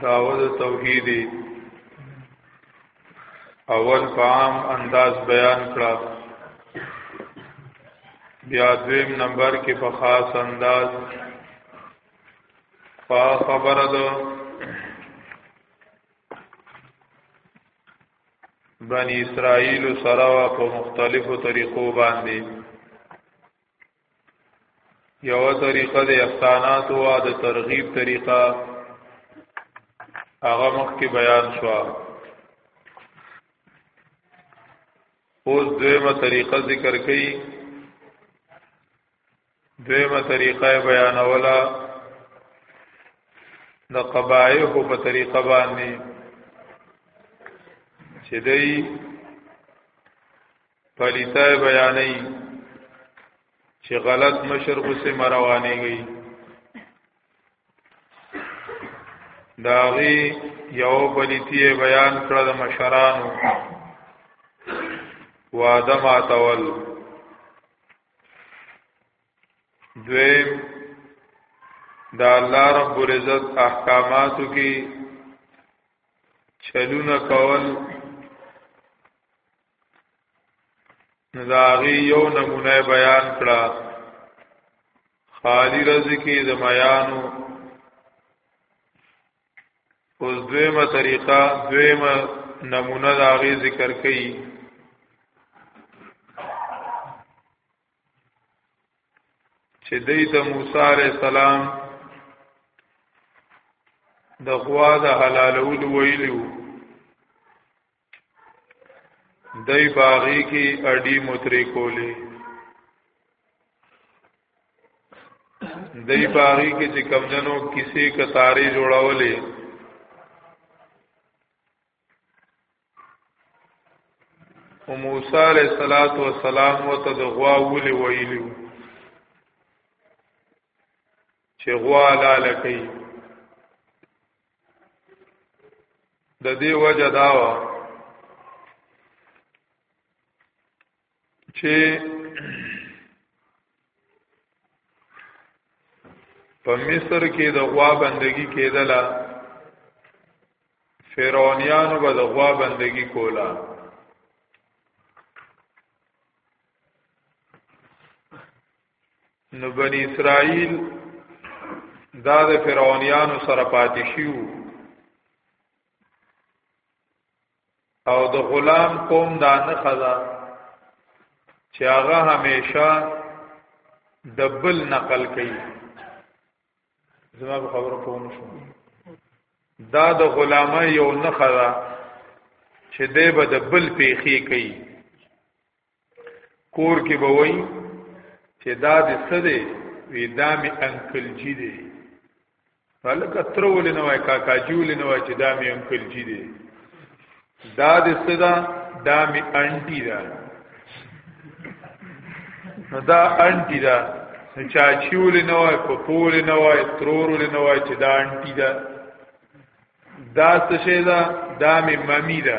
داود توحیدی اول په عام انداز بیان کړه بیا دویم نمبر کې په خاص انداز په خبره ده بنی اسرائیل سره په مختلفو طریقو باندې یو طریقه د احسانات او د ترغیب طریقه هغه مخکې بیان شو اوس دویمه طریقه ذکر کړي دویمه طریقه بیانوله د قبایح په طریقه باندې چې دی پلیتای بیانې چې غلط مشر غسه مروانه گئی داغي یو پلیتی بیان کړ د مشرانو وعده ما تول دویم دا الله رب العزت احکاماتو کې چلونه کول نو دا غي یو نمونه بیان کړه خالی رزقی د میانو اوس دویمه طریقه دویمه نمونه دا غي ذکر کړي چې دیت موسی علی السلام د غوا د حلالولو ویلو دای باغی کی اډی متری کولی دای باغی کی چې کمجنو کسی کتاری جوړولې او موسی علیہ الصلات والسلام وته د غوا ولې ویلو چې غوا لاله کوي د دې وجه دا و چې په مصر کې د غوا بندگی کېدله فرعونیانو به د غوا بندگی کوله نو بنی اسرائیل دا د فرعونانو سره پاتې شیو او د غلام قوم دا نه خدا چې هغه همیشه دبل نقل کوي زما په خبره پوه شو دا د غلامه یو نه خدا چې دی به د بل پیخي کوي کور کې به وای چې دا د څه دی وی دا می انکل جی دی فلک تر ولې نه وای کاکا جی ولې نه وای چې دا می انکل جی دی دا د څه دا دا می انټی دا نو دا انټی دا چاچی ولې نه وای په پول نه وای ترور ولې نه وای چې دا انټی دا دا څه شی دا دا می ممی دا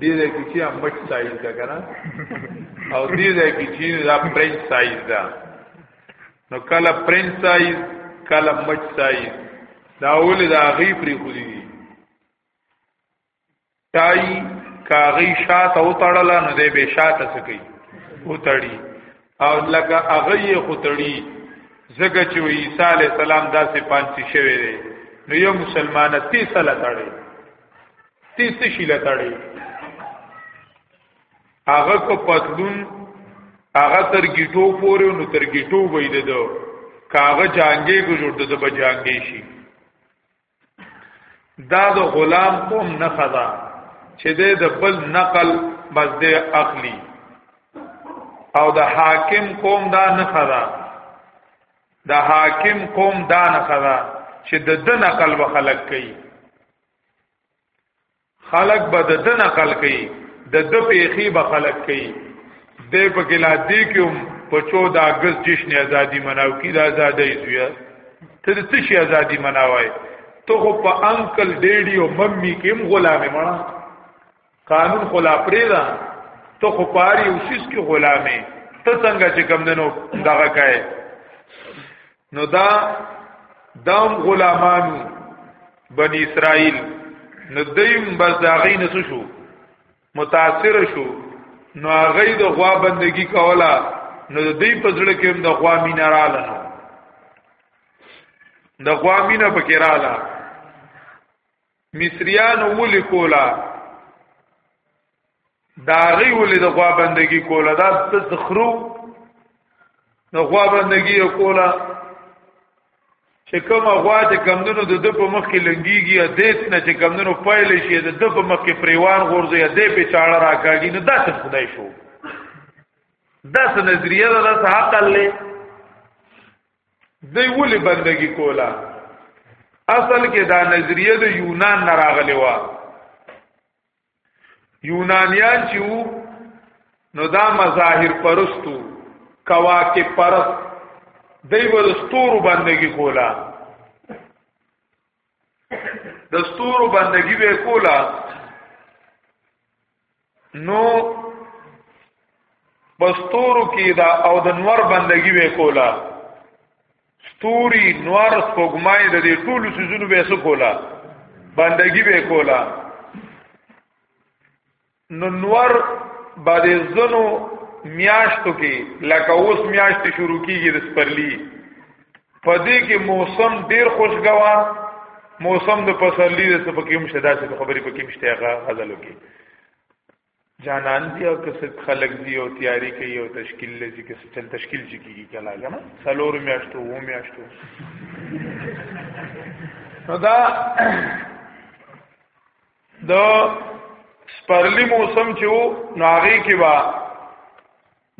دې دې کې چې امټ سایز ده کنه او دې دې کې چې دا پرنس سایز ده نو کله پرنس سایز کله مټ سایز دا اول دا غي پری خو دي تای کاغی شاته او تړل نو دې به شاته سکی او تړي او لکه اغی خو تړي زګه چې عیسی علی السلام داسې پانسی شوی دی نو یو مسلمان تی سره تړي تی څه شي لتاړي هغه کو پتلون هغه تر گیټو پورې نو تر گیټو وېده دو کاغه جانګې کو جوړ دته به جانګې شي دا د غلام قوم نه خدا چې د بل نقل بس د اخلي او د حاکم قوم دا نه خدا د حاکم قوم دا نه خدا چې د د نقل وخلق کوي خلق به د دن عقل کوي د د پیخي به خلق کوي د په کلا دی کوم په 14 اگست جشن ازادي مناو کی د ازادۍ زویا ته د څه شي ازادي مناوای ته خو په انکل ډیډي او ممی کې هم غلامه مړه قانون خو لا پریدا ته خو پاری اوسیس کې غلامې ته څنګه چې کم دنو دغه کای نو دا دام غلامانو بنی اسرائیل نو دیم بس دا غي نسو شو متاثر شو نو هغه د غوا بندگی کولا نو د دې پزړه کې هم د غوا مینا رااله نو د غوا مینا پکې رااله مصریانو ولي کولا دا غي ولي د غوا بندگی کولا دا تسخرو د غوا بندگی کولا چې کوم غوا چې کمندونو د د په مخ کې لنګيږي یا دیس نه چې کمندونو پایل شي د د په مخ کې پریوان غورځي یا د په چاړه راکاږي نو دا څه خدای شو دا څه نظریه ده دا څه حق الله دی ولې بندگی کولا اصل کې دا نظریه د یونان نه راغلی و یونانیان چې وو نو دا مظاهر پرستو کواکب پرست دی ول ستور بندگی کولا د ستور بندگی به کولا نو بستورو کې دا او د نور بندگی وې کولا ستوري نور سپوږمۍ د دې ټولو سيزونو به څه کولا بندگی به کولا نو نور باندې زنو میاشتو کې لکه اوس میاشت شروع کیږي د سپرلی په دې کې موسم ډیر خوشګوار موسم د پسرلی د څه پکې مشه دا چې خبرې پکې مشته هغه غزل وکي جانان دی او کس خلق دی او تیاری کوي او تشکیل لږی کس چل تشکیل چې کیږي کلا کنه سلور میاشتو و میاشتو نو دا د سپرلی موسم چې وو نو هغه کې با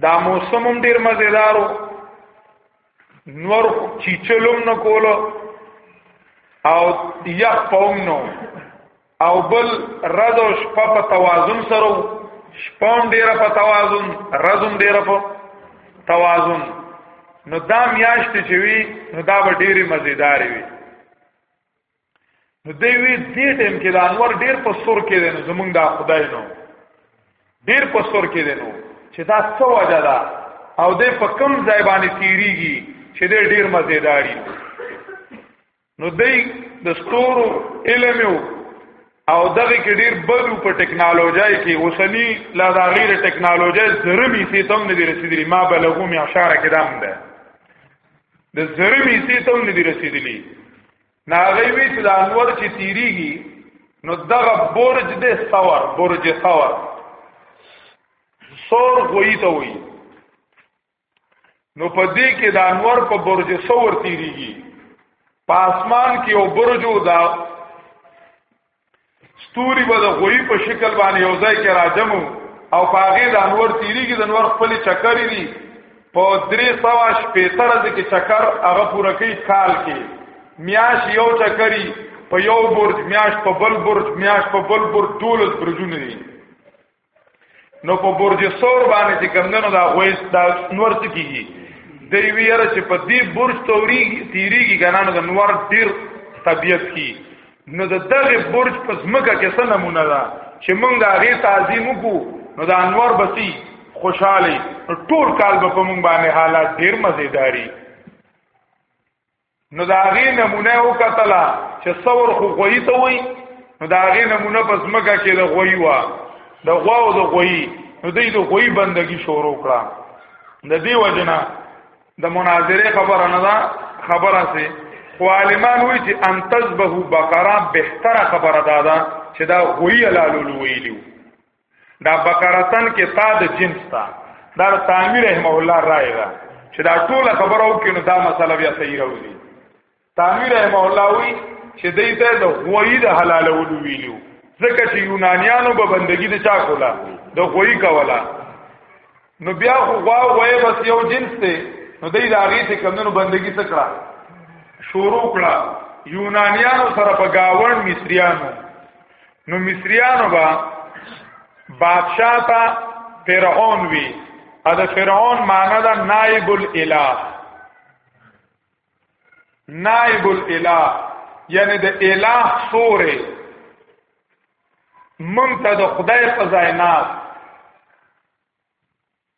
دا موسم هم ډیر مزیدارو نور چیچلوم نه کولو او یخ پوم نو او بل رد او شپه په توازن سره شپون ډیره په توازن رزم ډیره په توازن نو دا میاشت چې وی نو دا به ډیره مزیدار وي نو دی وی دې ټیم کې د انور ډیر په سور کې دی نو زمونږ دا خدای نو ډیر په سور کې دی نو چې دا څه وجه ده او دې په کم ځای باندې تیریږي چې دې ډیر مزیداری نو دی د ستورو علم او دغه کې ډیر بدو په ټکنالوژي کې اوسنی لا دا غیر ټکنالوژي زرمی سي تم نه دی رسیدلی ما بلغو می اشاره کدام ده د زرمی سي تم نه دی رسیدلی ناغی وی چې د انور چې تیریږي نو دغه برج دې ثور برج ثور ثور غوی ته وی نو په دې کې د انور په برج ثور تیریږي په اسمان کې او برجو دا ستوري به د غوي په شکل باندې یو ځای کې راجمو او پاغه د انور تیریږي د انور خپل چکرې دي په درې سوا شپېته ورځې کې چکر هغه پوره کوي کال کې میاش یو چکرې په یو برج میاش په بل برج میاش په بل برج دولس برجونه دي نو په برج سور باندې چې کمندونو دا غویس دا نور څه کیږي دی ویره چې په دې برج توري تیریږي کنه نو د نور ډیر طبیعت کی نو د دغه برج په سمکه کې څه نمونه ده چې موږ دا غي تعظیم کو نو د انور بسی خوشحالي ټول کال به په موږ باندې حالات ډیر مزیداری نو دا غي نمونه او کتلا چې څور خو غوي ته وي نو دا غي نمونه پس مګه کې د غوي وا د غوا او د غوي نو دې د غوي بندگی شروع کړه د دې وجنا د مناظره خبره نه ده خبره سي خو عالمان وی چې ان تذبه بقره بهتره خبره ده چې دا غوي لالو ویلو دا بقرتن کې تا د جنس تا دا تامی رحمه الله رائے دا چې دا ټول خبره وکړي نو دا مسله بیا صحیح راوځي تامی رحمه الله وی چې دې ته د غوی د حلال ولو ویلو ځکه چې یونانیانو به بندگی د چا کولا د غوی کولا نو بیا خو غوا وای بس یو جنس دی نو دای دا غي ته کمنو بندگی څه کړه شروع کړه یونانیانو سره په گاون مصریانو نو مصریانو با بادشاہ تا فرعون وی ا د فرعون معنی دا نائب الاله نائب الاله یعنی د اله سوره مونږ ته د خدای په ځای نه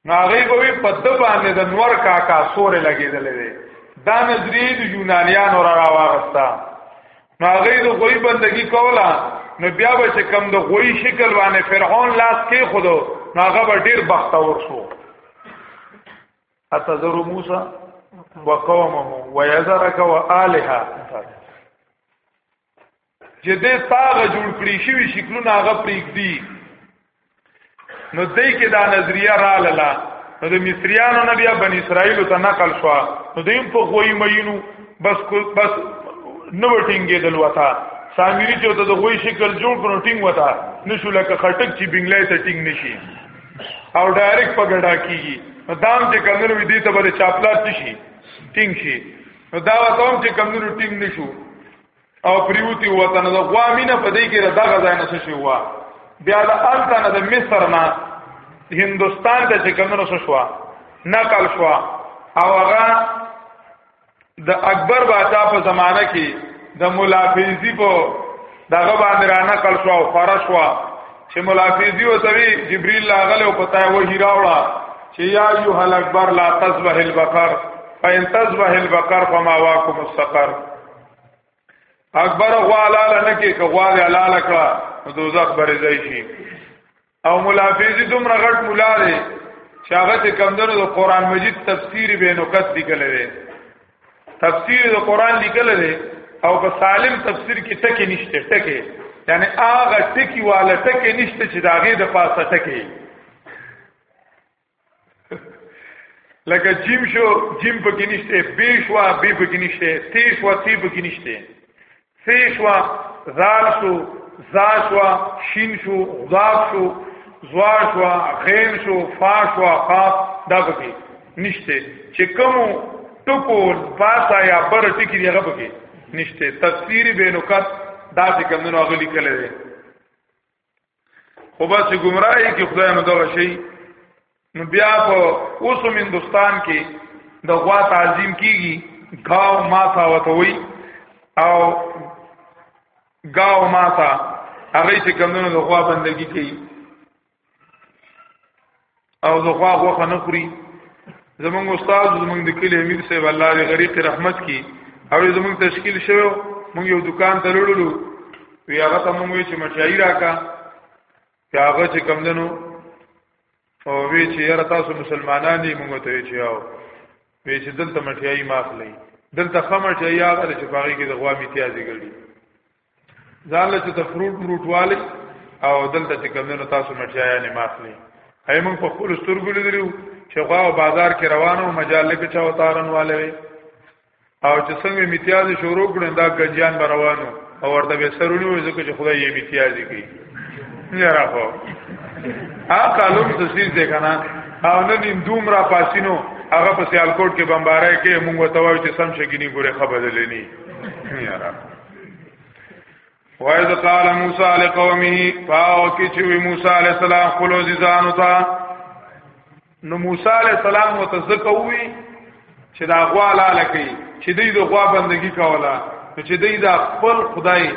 نو هغه کوي په د باندې د نور کاکا سورې لګېدل دي دا نظریه د یونانیانو را راوغستا نو هغه د غوی بندگی کولا نو بیا به چې کم د غوی شکل باندې فرعون لاس کې خودو نو هغه به ډیر بخت ورسو اتذر موسی وقومه ويذرك والها چې دې تاغه جوړ کړی شوی شکلونه هغه پریږدي نو دې کې دا نظریه را لاله نو د مصریانو نه بیا بن اسرائیل ته نقل شو نو دیم په غوی مینو بس بس نو ټینګې دل وتا سامری چې ته د غوی شکل جوړ کړو ټینګ وتا نشو لکه خټک چې بنگلای ته ټینګ نشي او ډایرک په ګډا کیږي دام چې کمنو وی دي ته بل چاپلات شي ټینګ شي نو دا وتاوم چې کمنو ټینګ نشو او پریوتی وطن د غوا مینه په دې کې دغه ځای نه شي وا بیا د انت نه د مصر نه هندستان ته چې کمنو شو نقل شو او هغه د اکبر باچا په زمانه کې د ملافیزی په دغه باندې را نقل شو او فرش شو چې ملافیزی او توی جبرئیل لاغله او پتا و هیرا وړه چې یا ایه الاکبر لا تذبح البقر فان تذبح البقر فما واکم السقر اکبر غوا لاله نه کې غوا دې لاله کړه نو دوزخ برې ځای شي او ملافیزی دومره غټ مولا دی چې هغه ته کمندونو د قران مجید تفسیر به نوکت لیکل دی تفسیر د قران لیکل دی او په سالم تفسیر کې ټکی نشته ټکی یعنی هغه ټکی والا ټکی نشته چې داغه د پاسه ټکی لکه جیم شو جیم پکې نشته به شو به پکې نشته تی شو تی پکې نشته سی شو زال شو زا شو شین شو غاب شو زوا شو غین شو فا شو قاف دا پکې نشته چې کوم ټکو پاسا یا بر ټکی دی هغه پکې نشته تفسیر بینقط دا چې کوم نو غلي کړل خو بس گمراهي کې خدای نو دغه شي نو بیا په اوسم هندستان کې د غوا تعظیم کیږي گاو ماتا وتوي او گاو ماتا هغه چې کمونو د غوا بندگی کوي او د غوا غوخه نه خوري زمونږ استاد زمونږ د کلی امیر صاحب الله دې غریق رحمت کی او زمونږ تشکیل شوی مونږ یو دکان ته لړلو وی هغه ته مونږ چې مچای راکا هغه چې کم دنو او وی چې یاره تاسو مسلمانان دي مونږ ته چې یاو وی چې دلته مچای ماخلی دلته خمر چې یاغه چې پاغي کې د غوا میتیازي ګړي ځان له چې د فروټ مروټ والی او دلته چې کمونه تاسو مټیا یې نه ماخلي هي موږ په خپل سترګو لیدلو چې غوا بازار کې روانو مجال کې چا وتارن والے او چې څنګه امتیاز شروع کړو دا ګنجان به روانو او ورته به سرونی وځي چې خدای یې امتیاز کوي نه راخو ها قالوم څه سیز دی کنه او نن نیم دوم را پاسینو هغه په سیالکوټ کې بمبارای کې مونږ ته وایو چې سم شګینی ګوره خبر لنی نه راخو وایذ قال موسی لقومه فاو کی چې موسی علی السلام خپل عزیزانو ته نو موسی علی السلام وتزکوي چې دا غوا لاله کوي چې دوی د غوا بندگی کوله نو چې دوی دا خپل خدای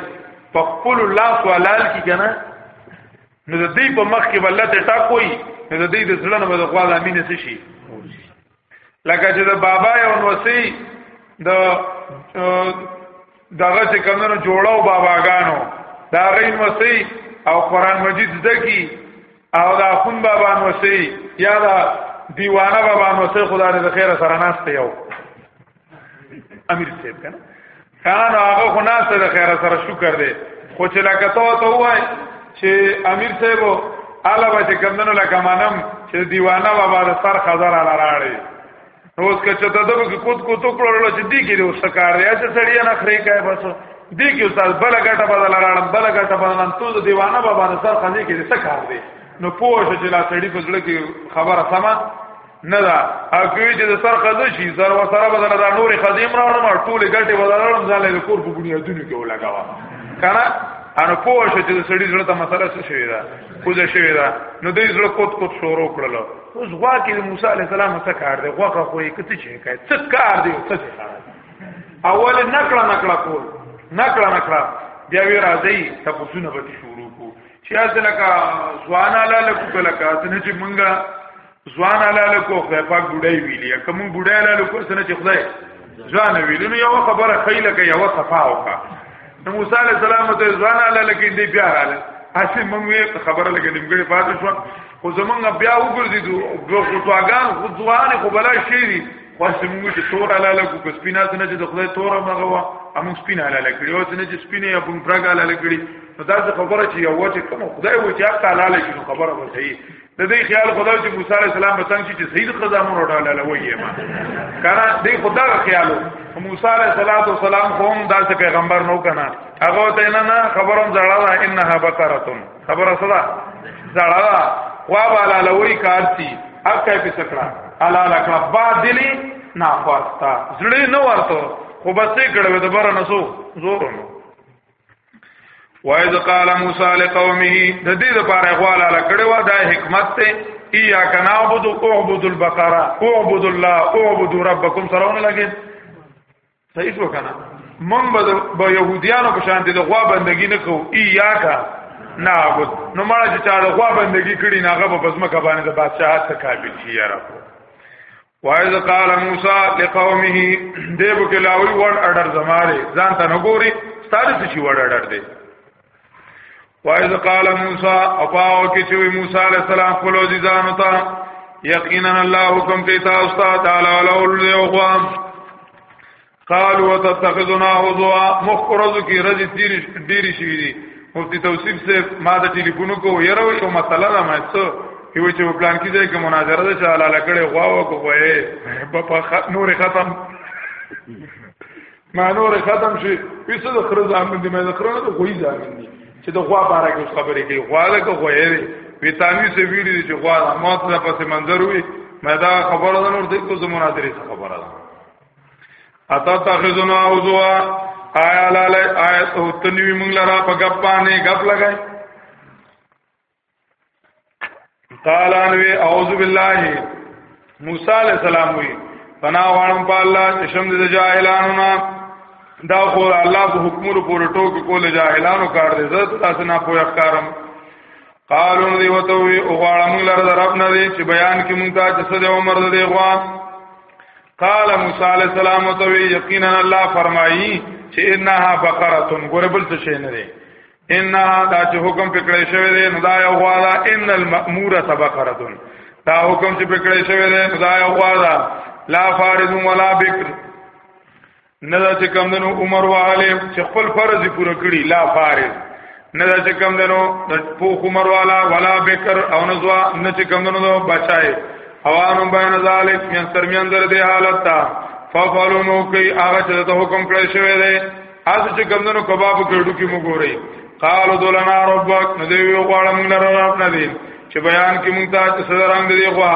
په خپل لاس ولال کی کنه نو د دې په مخ کې ولته ټاکوي نو د دې د ځلنه به د غوا د امینه شي لکه چې د بابا یو نوسی د دغه چې کمنو جوړاو باباګانو دا غین وسی او قران مجید زده کی او دا خون بابا نوسی یا دا دیوانه بابا نوسی خدای دې خیر سره ناشته یو امیر صاحب کنه کان هغه خنا سره خیر سره شکر دی خو چې لکه تو ته وای چې امیر صاحب اله به چې کمندونو لکه مانم چې دیوانه بابا د سر خزر اله راړي روز که چې ته دغه کوت کو تو کړو چې دی کې یو سکار دی چې سړی نه خري کای بس دی کې استاد بل غټه بدل راړم بل غټه بدل ته د دیوانه بابا د سر خزر کې سکار دی نو پوه شو چې لا سړی په ځړ کې خبره سما نه دا اګوی چې د سر خزه شي سر و سره بدل دا نور خزیم راوړم ټول ګټه بدلړم ځاله د کور په بنیادونو کې ولګاوه کنه ان پوه شو چې سړی زړه ته مسله څه شوی دا کوزه شوی دا نو دې زړه کوت کوت شروع کړل اوس غوا کې موسی عليه السلام څه کار دی غوا خو یې کته چې کوي څه کار دی څه کار اول نکړه نکړه کول نکړه نکړه بیا وی راځي تاسو نه به شروع کو چې اځه لکه سوانه لاله کو لکه څنګه چې مونږه ځوان لاله کو خدای پاک بډای ویلی کوم بډای لاله کو سره چې خدای ځوان ویلی نو یو خبره خیله کې یو صفا وکا نو موسی علی السلام ته ځوان لاله کې دې بیا رااله اسی موږ خبره لګې نیمګړې پاتې شو خو زمونږ بیا وګرځیدو دوه خطواګان خو ځوان خو بلا شي دي خو اسی موږ چې تور لاله کو په سپینا څنګه چې د خدای تور مغه وا امو سپینا لاله کړی او څنګه چې سپینه یا بون پرګا لاله کړی نو دا خبره چې یو چې کوم خدای و چې تعالی له خبره وځي د دې خیال خدا چې موسی عليه السلام به څنګه چې سید خزامون وټاله لوي ما کنه دې خدا خیالو موسی عليه السلام هم داسې پیغمبر نو کنه هغه ته نه نه خبرم زړه ده انها بقرتون خبر صدا زړه ده وا بالا لوي کارتي اکه په سکړه الا لکړه با دلی نافاستا زړه نه ورته خو بس یې کړو د بره نسو زور نو وایذ قال موسی لقومه د دې لپاره غواله لکړې وا دا حکمت ته ایا کنا عبد اعبد البقره اعبد الله اعبد ربکم سرون لګي صحیح شو کنه من به يهوديانو په شان دي د غوا بندگی نه کو ایا کا نه عبد نو مړه چې چا د غوا بندگی کړي نه غو په سم کبانه د بادشاہت ته قابل شي یاره وایذ قال موسی لقومه دیو کې لاوی ور اډر زماره ځان ته نګوري ستاره څه ور اډر دی وایذ قال موسی او پاو کې چې موسی علی السلام خپل عزیزانو ته یقینا الله حکم کوي تاسو ته تعالی له الاغوام قالوا وتتخذنا هزوا مخرج کی رضی تیر ډیر شي دي مفتی توصیف سے ما د ټلیفون کو یره یو مسله را مې څه یو چې په پلان کې ځای کې مناظره ده چې حلاله کړي غوا او کو وې په نور ختم ما نور ختم شي پیسه د خره ځامن دي مې د خره د غوي ځامن دي چې د غوا باره کې خبرې کوي غوا له کو وې ویتامی سے ویډیو چې غوا ماته په منظر وي مې دا خبره ده نور دې کو زمونږه درې خبره ده اتا تخذنا اوزوا آیا لاله آیا او تنوی موږ لرا په غپ باندې غپ لګای قال انوي اعوذ بالله موسی علیہ السلام وی پنا وانم په الله چې شم د جاهلانو نه دا خو الله په حکم ور پور ټوک کول جاهلانو کار دې زړه تاسو نه پوهه کارم قالون دی وته وی او غواړم لره رب نه دی چې بیان کې مونږ ته چې سده عمر دې غوا قال موسی علیہ السلام تو یقینا الله فرمایي چې انها بقره ګور بل څه شي نه دي انها دا چې حکم پکړې شوی دی نو دا یو غواړه ان المأموره بقره دا حکم چې پکړې شوی دی نو دا یو غواړه لا فارض ولا بکر نه دا چې کم دنو عمر واله چې خپل فرض پوره کړی لا فارض نه دا چې کم دنو د پوخ عمر والا ولا بکر او نزوا نه چې کم دنو بچای اوانم بین ذالک من ترمیان در دې حالت تا ففعلوا نو کوي هغه چې ته حکم کړی شوی دی از چې کم دنو کباب کړو کې مو ګوري قالو دولنا ربک نو دی وی غواړم نه رب نه دی چې بیان کې مونږ ته صدرنګ دی غوا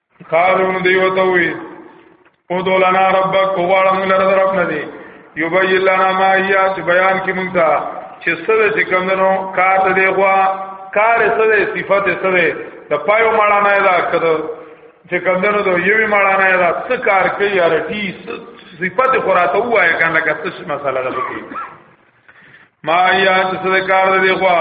قالو دی وته وی او دولنا ربک وغواړه موږ لره رب نه دی یبی لنا ما یا چې بیان کی موږ ته چې سره چې کمنو کار ته دی غوا کار سره صفات سره د پایو ماړه نه دا کړو چې کمنو دو یوی ماړه نه دا څه کار کوي یاره ټی صفات خراته وایې کنه که څه مسله ده ما یا چې څه کار دی خو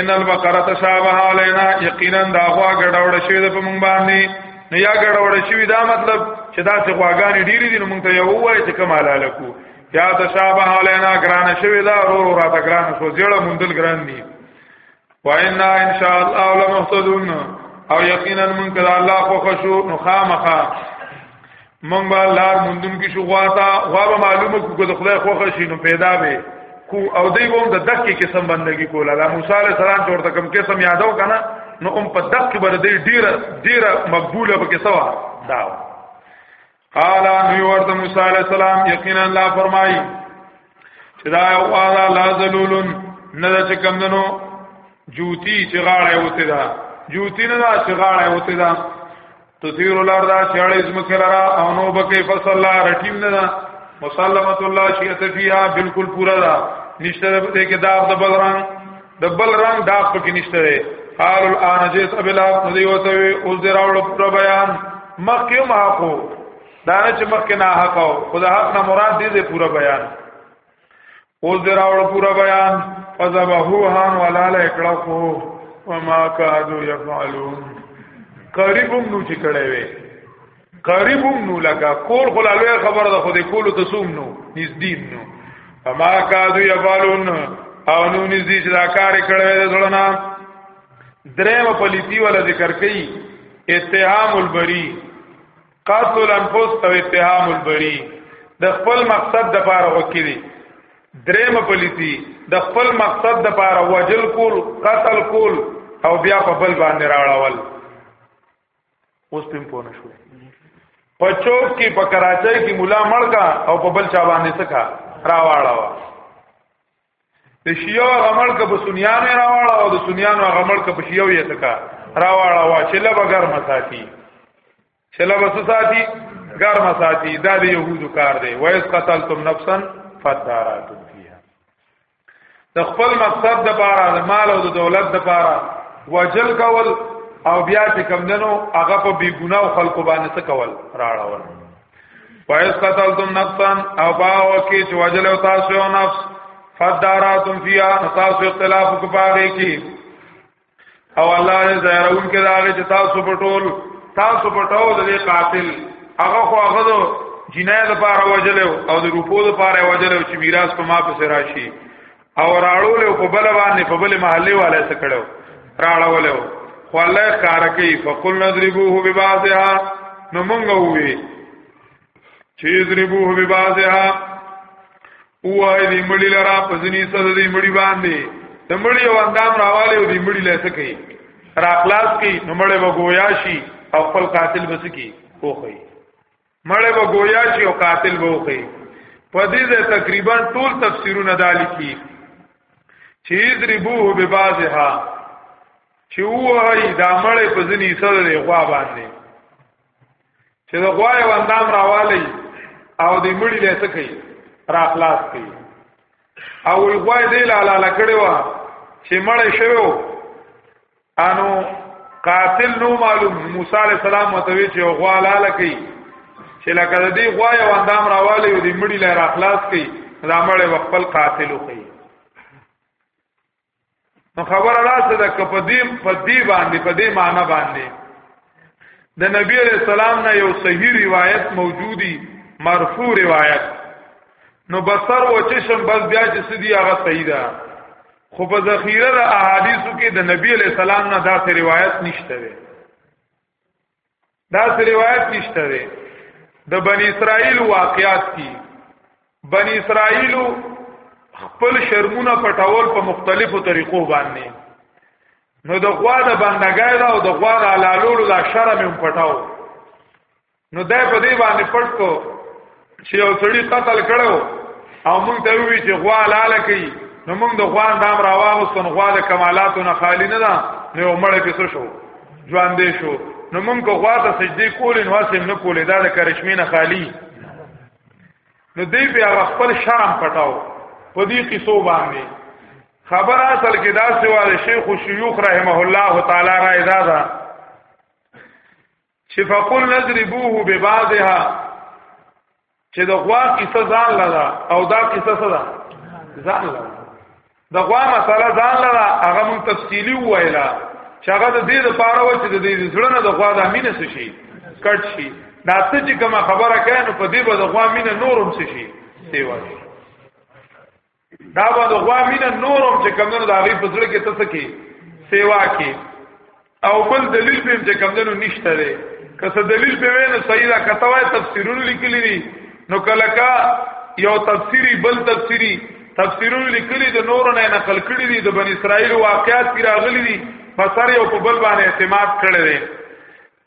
ان البقره تشابه علينا یقینا دا خو غډوړ شوی د پمون باندې نو یا غډوړ شوی دا مطلب چې دا څه غواګانی ډیری دي نو مونږ ته یو وای چې کمال الکو یا تشابه علينا ګران شوی دا رو رو را ته ګران شو جوړه مونږ دل ګران دي وإنا إن شاء الله لمهتدون او یقینا من کله الله خو خشو نو خامخا من با لار مندون کی شو غواتا غوا به معلومه کو کو خدای خو خشي نو پیدا به کو او دی ووم د دک قسم بندگی کوله الله موسی علیہ السلام چورته کم قسم یادو کنه نو ام په دک بر دی ډیره ډیره مقبوله به کسوا داو قال ان ورد موسی علیہ السلام یقینا الله فرمای چې دا یو والا لا ذلولن نه چې کمندنو جوتی چې غاړه وته دا جوتی نه دا چې غاړه وته دا تثیر الارض 46 مکررا او نو بکې فصل الله رټیم نه دا مسلمت الله شیعت فیها بالکل پورا دا نشته دې کې دا د بدران د بل رنگ دا پکې نشته دی قال الان جئت بلا ندی وته اوس دی راوړ پر بیان مخکې ما کو دا نه چې مخکې نه حق او خدا حق نه مراد دې دې پورا بیان اوس دی راوړ پورا بیان فذبحوها ولا لا اکلفو وما كادوا يفعلون قریبم نو چې کړه وي قریب نو لکه کول خو لاله خبره ده خو دې کول ته سوم نو نږدې نو فما کادو یفعلون او نو نږدې چې دا کار کړی دی ځړنا درېم پلیتی ولا ذکر کړي اتهام البری قاتل الانفس او اتهام البری د خپل مقصد د پاره وکړي درېم پلیتی د خپل مقصد د پاره وجل کول قتل کول او بیا په بل باندې راړول اوس پم پوه نه شوې په چوک کې په کراچۍ کې مولا مړکا او په بل چا باندې سکا راواړه وا د شیو غمړ ک په سنیانو راواړه او د سنیانو غمړ ک په شیو یې سکا راواړه وا چې لبا ګرم ساتي چې لبا ساتي ګرم ساتي دا د يهودو کار دی وایس قتلتم نفسا فداراتم فيها د خپل مقصد د پاره د مال او د دولت د پاره وجل کول او بیا چې کم دنو هغه په بی ګناه خلکو باندې څه کول راړول وایس قتلتم نفسا او باو کې چې وجل او تاسو نفس فداراتم فیا تاسو اختلاف کو پاره کې او الله دې زهرون کې داغه چې تاسو په ټول تاسو په ټول دې قاتل هغه خو هغه دو جنای د پاره وجلو او د روپو د پاره وجلو چې میراث په ما پسې راشي او راړو له په بل باندې په بل محله والے څخه کړو راړو له خو الله کار کوي فقل نضربوه ببعضها نو مونږ وې چې یضربوه ببعضها وای دې مړی لرا پزنی سره دې مړی باندې د مړی او اندام راواله دې مړی لته کوي را خلاص کی نو مړی به گویا شي او خپل قاتل بس کی کوخی مړی به گویا شي او قاتل به وخی په دې ځای تقریبا ټول تفسیرونه دالی کی چې ذریبوه به بازها چې وای دا مړی پزنی سره دې غوا باندې چې د غوا یو اندام راوالی او د مړی له څه کوي را خلاص کوي او غوا دې لاله لکړې و چې مړې شوو انو قاتل نو معلوم موسی علی السلام متوي چې غوا لاله کوي چې لکه د دې غوا یو اندام راوالی او د مړی له را خلاص کوي دا مړې خپل قاتل کوي نو خبره دا څه ده که په دې په دې باندې په دې معنی باندې د نبی علیہ السلام نه یو صحیح روایت موجودی مرفوع روایت نو بصر و چشم بس بیا چې سدي هغه صحیح ده خو په ذخیره د احادیثو کې د نبی علیہ السلام نه داسې روایت نشته وي دا سه روایت نشته دی د بنی اسرائیل واقعات دي بنی اسرائیل خپل شرمونه پټول په مختلفو طریقو باندې نو د غوا د بندګۍ دا او د غوا د حلالولو دا شرم هم پټاو نو دا په دې باندې پټ کو چې یو سړی قتل کړو او موږ ته وی چې غوا لاله کوي نو موږ د غوا دام راوغستون غوا د کمالاتو نه خالی نه ده نو مړ پیسو شو ژوند دې شو نو موږ کو غوا ته سجدي کولې نو اسیم نه کولې دا د کرشمې نه خالی نو دی بیا خپل شرم پټاو په دې قصو باندې خبر اصل کې دا سوال شیخ شیوخ رحمه الله تعالی را ادا ده چې فقل نضربوه ببعضها چې د غوا قصه ځان لره او دا قصه څه ده ځان لره د غوا مسله ځان لره هغه مون تفصیلی وایلا چې هغه د دې لپاره و چې د دې زړه نه د غوا د امینه څه شي کټ شي دا څه چې کوم خبره کانو په دې به د غوا مینه نورم څه شي سیوا شي دا به د غوا مینه نورم چې کمونو د هغې په زړه کې ته څه کې سیوا کې او بل دلیل به چې کمونو نشته دی که څه دلیل به وي نو صحیح ده که ته وایې تفسیرونه لیکلي دي نو کله که یو تفسیری بل تفسیری تفسیرونه لیکلي د نورو نه نقل کړي دي د بنی اسرائیل واقعات پی راغلي دي په سر یو په بل باندې اعتماد کړی دی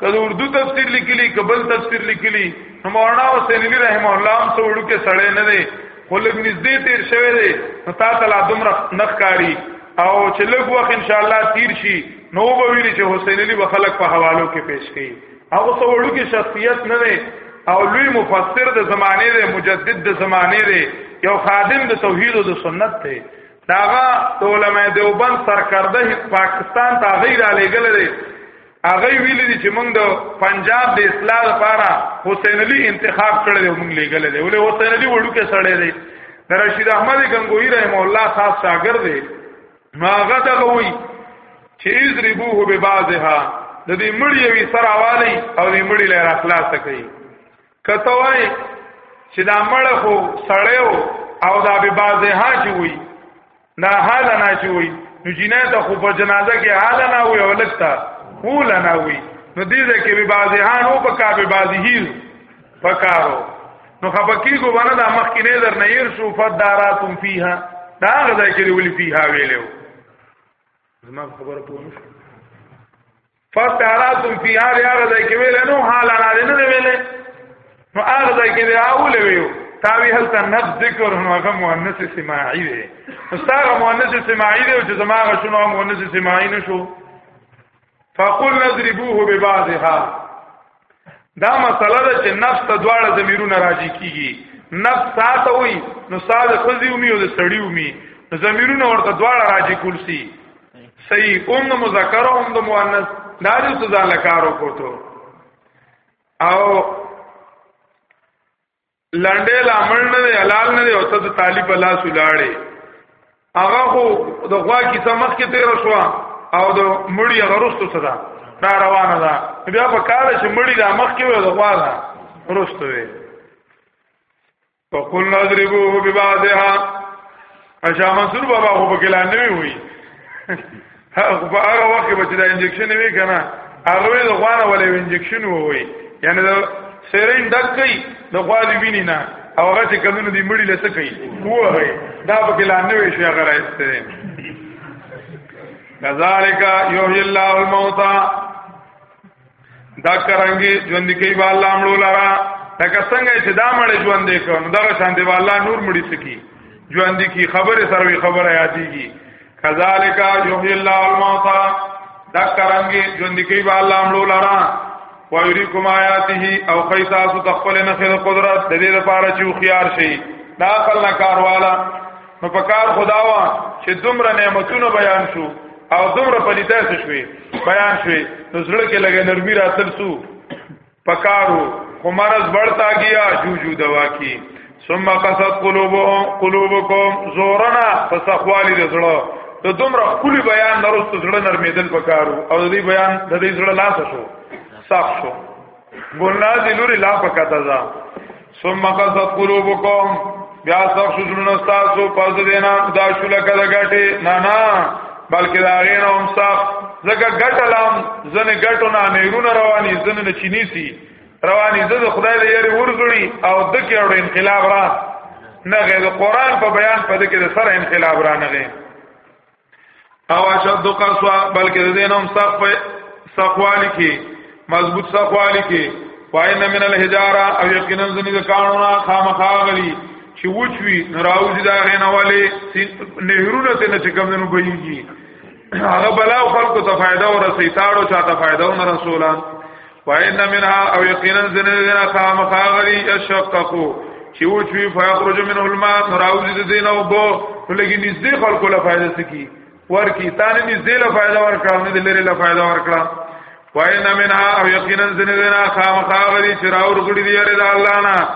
کله اردو تفسیر لیکلی کبل تفسیر لیکلی نو مولانا حسین علی رحم الله هم څو وړو کې سړی نه دی خو لږ نږدې تیر شوی دی نو تا ته لا دومره نخکاری او چې لږ وخت ان شاء الله تیر شي نو به ویل چې حسین علی به خلک په حوالو کې پیش کړي هغه څو وړو کې شخصیت نه دی او لوی مفسر د زمانه دی مجدد د زمانه دی یو خادم د توحید او د سنت دی داغه علماء دیوبند سرکرده پاکستان ته غیر علی ګل دی هغه ویل دي چې موږ د پنجاب د اصلاح لپاره حسین علي انتخاب کړل دی موږ لګل دی ولې حسین علي وړوکه سړی دی د رشید احمد غنگوی رحم الله خاص شاګرد دی نو هغه دا وی چې یذربوه ببازها د دې مړی وی سره والی او دې مړی لپاره اخلاص کوي کته وای چې دا مړ خو سړیو او دا ببازها چې وی نا حال نه چې وي نو جنې ته خو په جنازه کې حال نه وي او لکتا حول نه وي نو دې دې کې به بعضی هان او په کا به بعضی هیل پکارو نو خپکی کو باندې د مخ کې نه در نه ير شو فداراتم فیها دا غځای کې ولي فیها ویلو زما خبره پوه نه فاستعراتم فی هر هغه ځای کې ویل نو حال نه دی نه ویل نو هغه ځای کې دی اول ویو تاوی هل ته نفس ذکر نو هغه مؤنث سماعی دی استاد مؤنث سماعی دی چې زما هغه شنو مؤنث سماعی نشو فقل نضربوه ببعضها دا مسله ده چې نفس ته دواړه ضمیرونه راځي کیږي نفس ساته وي نو ساده خزي ومي او د سړی ومي ضمیرونه ورته دواړه راځي کول سي صحیح اوم د مذکر او اوم د مؤنث دا دې سزا لکارو کوته او لنډې لامل نه دی حلال نه دی او ته د طالب الله سولاړې هغه خو د غوا کیسه مخ کې تیر شو او د مړی غرستو صدا دا روانه ده بیا په کار چې مړی د مخ کې وي د غوا ده غرستو وي فقل نضربوه ببعضها شاه منصور بابا خو په کلا نه وي هغه په هغه وخت کې چې دا انجکشن وی کنه هغه د غوانه ولې انجکشن ووي یعنی دا سیرین دک کوي د غوالي ویني نه او هغه چې کمنو دی مړی لته کوي وای دا په کلا نه وي شي هغه راځته کذالک یحیی الله الموتى دا کرانګي ژوند کوي با الله مړو لرا لکه څنګه چې دا مړ ژوند دی کوم دا شان دی الله نور مړی سکی ژوند کی خبره سروي خبره یادېږي کذالک یحیی الله الموتى دا کرانګي ژوند کوي با الله مړو لرا ويريكم آياته او خيسا ستخفل نخل قدرت د دې لپاره چې خيار شي دا خلک کارواله نو په کار خداوا چې دومره نعمتونه بیان شو او دومره پلیته شوي بیان شوي نو زړه کې لګې نرمي راتل سو پکارو خو مرض بڑھتا گیا جو جو دوا کی ثم قصد قلوبهم قلوبكم زورنا فسخوالی رسول ته دومره خولي بیان نرسته زړه نرمیدل پکارو او دې بیان د دې زړه لاس شو صاف شو ګلنا دي لوري لا پکتا ځا ثم قصد قلوبكم بیا سخت شزرون تاسو پس دینا دا شولا کده گٹی نا نا بلکې دا غین هم سخت زکه ګټلام زنه ګټونه میرونه رواني زنه نه چینی سي رواني زده خدای دې یې ورغړي او د کې اورو انقلاب را نه غي د قران په بیان په دې کې د سره انقلاب را نه غي او اشد قصوا بلکې د دینم صف صفوالی کې مضبوط صفوالی کې وای نه من الحجاره او یقینا ځنی د قانونا خامخاغلی چې وچوي راوځي دا غنه والے نهرونه ته نه چې کم نه بهيږي هغه بلا خلکو ته فائدہ ورسې تاړو چاته فائدہ ونه رسولان فإن منها او یقینا زنه خامخا غلی اشققو چې و چې فیخرج منه الماء نراوزی د دین او بو لګي نږدې خلکو له فائدې سکی ورکی تانه نږدې له فائدہ ورکړه نه لري له فائدہ ورکړه وای نه منا او یقینا زنه زنا خامخا غری چې راور غړي دی یاره د الله نه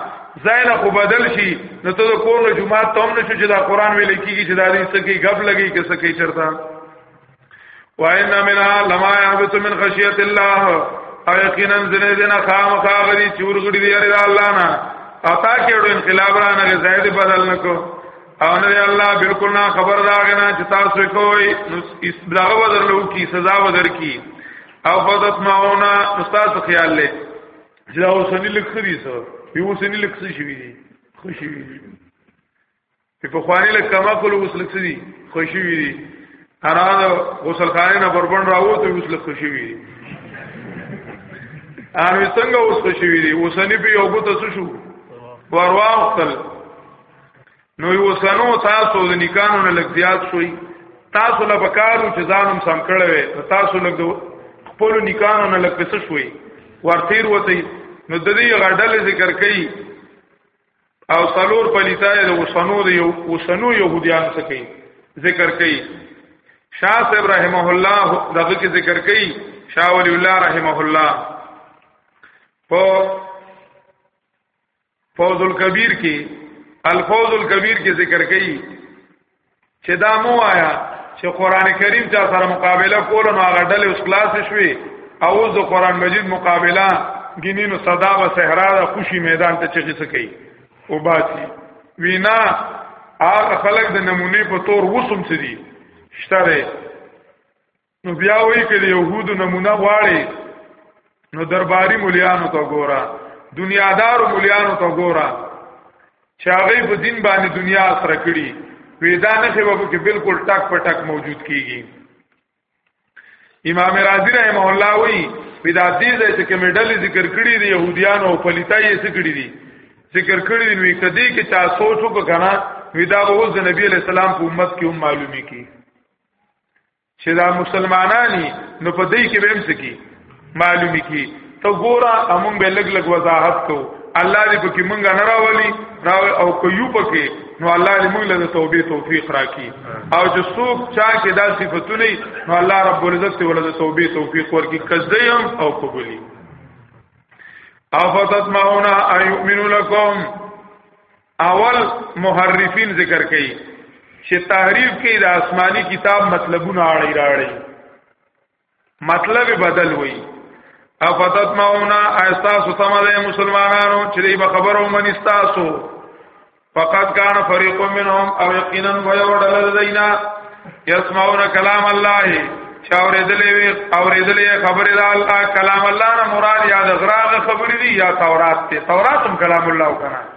زاین خو بدل شي نو ته د کور جمعه ته هم نشو چې دا قران ویل کیږي چې دا دې سکی غب لګي کې سکی چرتا وان منها لما يهبط من خشيه الله او یقینا زنه زنه خامخا غری چور غړي دی اره الله نه او تا کېړو انقلاب را نه زائد بدل نکو او نه الله بالکل نه خبر دا غنا چې تاسو کوی نو اس دغه بدل لو کی سزا بدل کی او فضت ماونا استاد خیال له چې دا اوسنی لکخري سو یو اوسنی لکخري شوی دی خوشی وی په پخوانی له کما کول اوس لکه دي خوشي وي دي هرانه غسل خانه نه بربند راوته اوس لکه خوشي وي دي ان څنګه اوس خوشي وي دي اوسنی په یو ګوت څه شو ورواختل نو یو سنو تاسو د نکانو نه لګ زیات شوي تاسو له بکارو چې ځانم سم کړو تاسو لګ خپل نکانو نه لګ پس شوي ورتیر وتی نو د دې غډل ذکر کړي او څلور پلیتای د وسنو د یو وسنو يهوديان څه کوي ذکر کوي شاه صاحب رحمه الله دغه کې ذکر کوي شاه ولی الله رحمه الله په فوز الکبیر کې الفوز الکبیر کې ذکر کوي چې دا مو آیا چې قران کریم چا سره مقابله کول نو هغه ډلې اوس خلاص شوي او اوس د قران مجید مقابله ګینینو صدا و صحرا د خوشي میدان ته چغې سکی او باسي وینا هغه خلک د نمونې په تور وسم سدي شتره نو بیا وایي چې د يهودو نمونه غواړي نو درباري مليانو ته ګوره دنیادار مليانو ته ګوره چې هغه په دین باندې دنیا سره کړي وېدا نه خو به کې بالکل ټک په ټک موجود کیږي امام رازی رحم الله وی پیدا دې ځای چې کوم ډلې ذکر کړي دي يهوديانو او پلیتای یې ذکر کړي دي ذکر کړي دي نو کدی کې چا سوچ وکړه وېدا به اوس د نبی علی السلام په امت کې هم معلومي کی چې دا مسلمانانی نو په دې کې به هم سکی معلومی کی ته ګوره امون به لګ لګ وضاحت کو الله دې پکې مونږه نه راولي راو او کو یو پکې نو الله دې مونږ له توبې توفیق راکړي او چې څوک چا کې دا صفاتونه نو الله رب العزت ولله توبې توفیق ورکړي کزدیم او قبولي افتت ماونا ایؤمنو لکم اول محرفین ذکر کړي چې تحریف کې د آسماني کتاب مطلبونه اړي راړي مطلب بدل وي افتت ماونا احساسو تمده مسلمانانو چې به خبرو من استاسو فقط کان فریق منهم او یقینا ویو ډلل دینا یسمعون کلام الله چې اورېدلې وي اورېدلې خبره د الله کلام الله نه مراد یا د غراغ خبرې دي یا تورات ته تورات هم کلام الله وکړه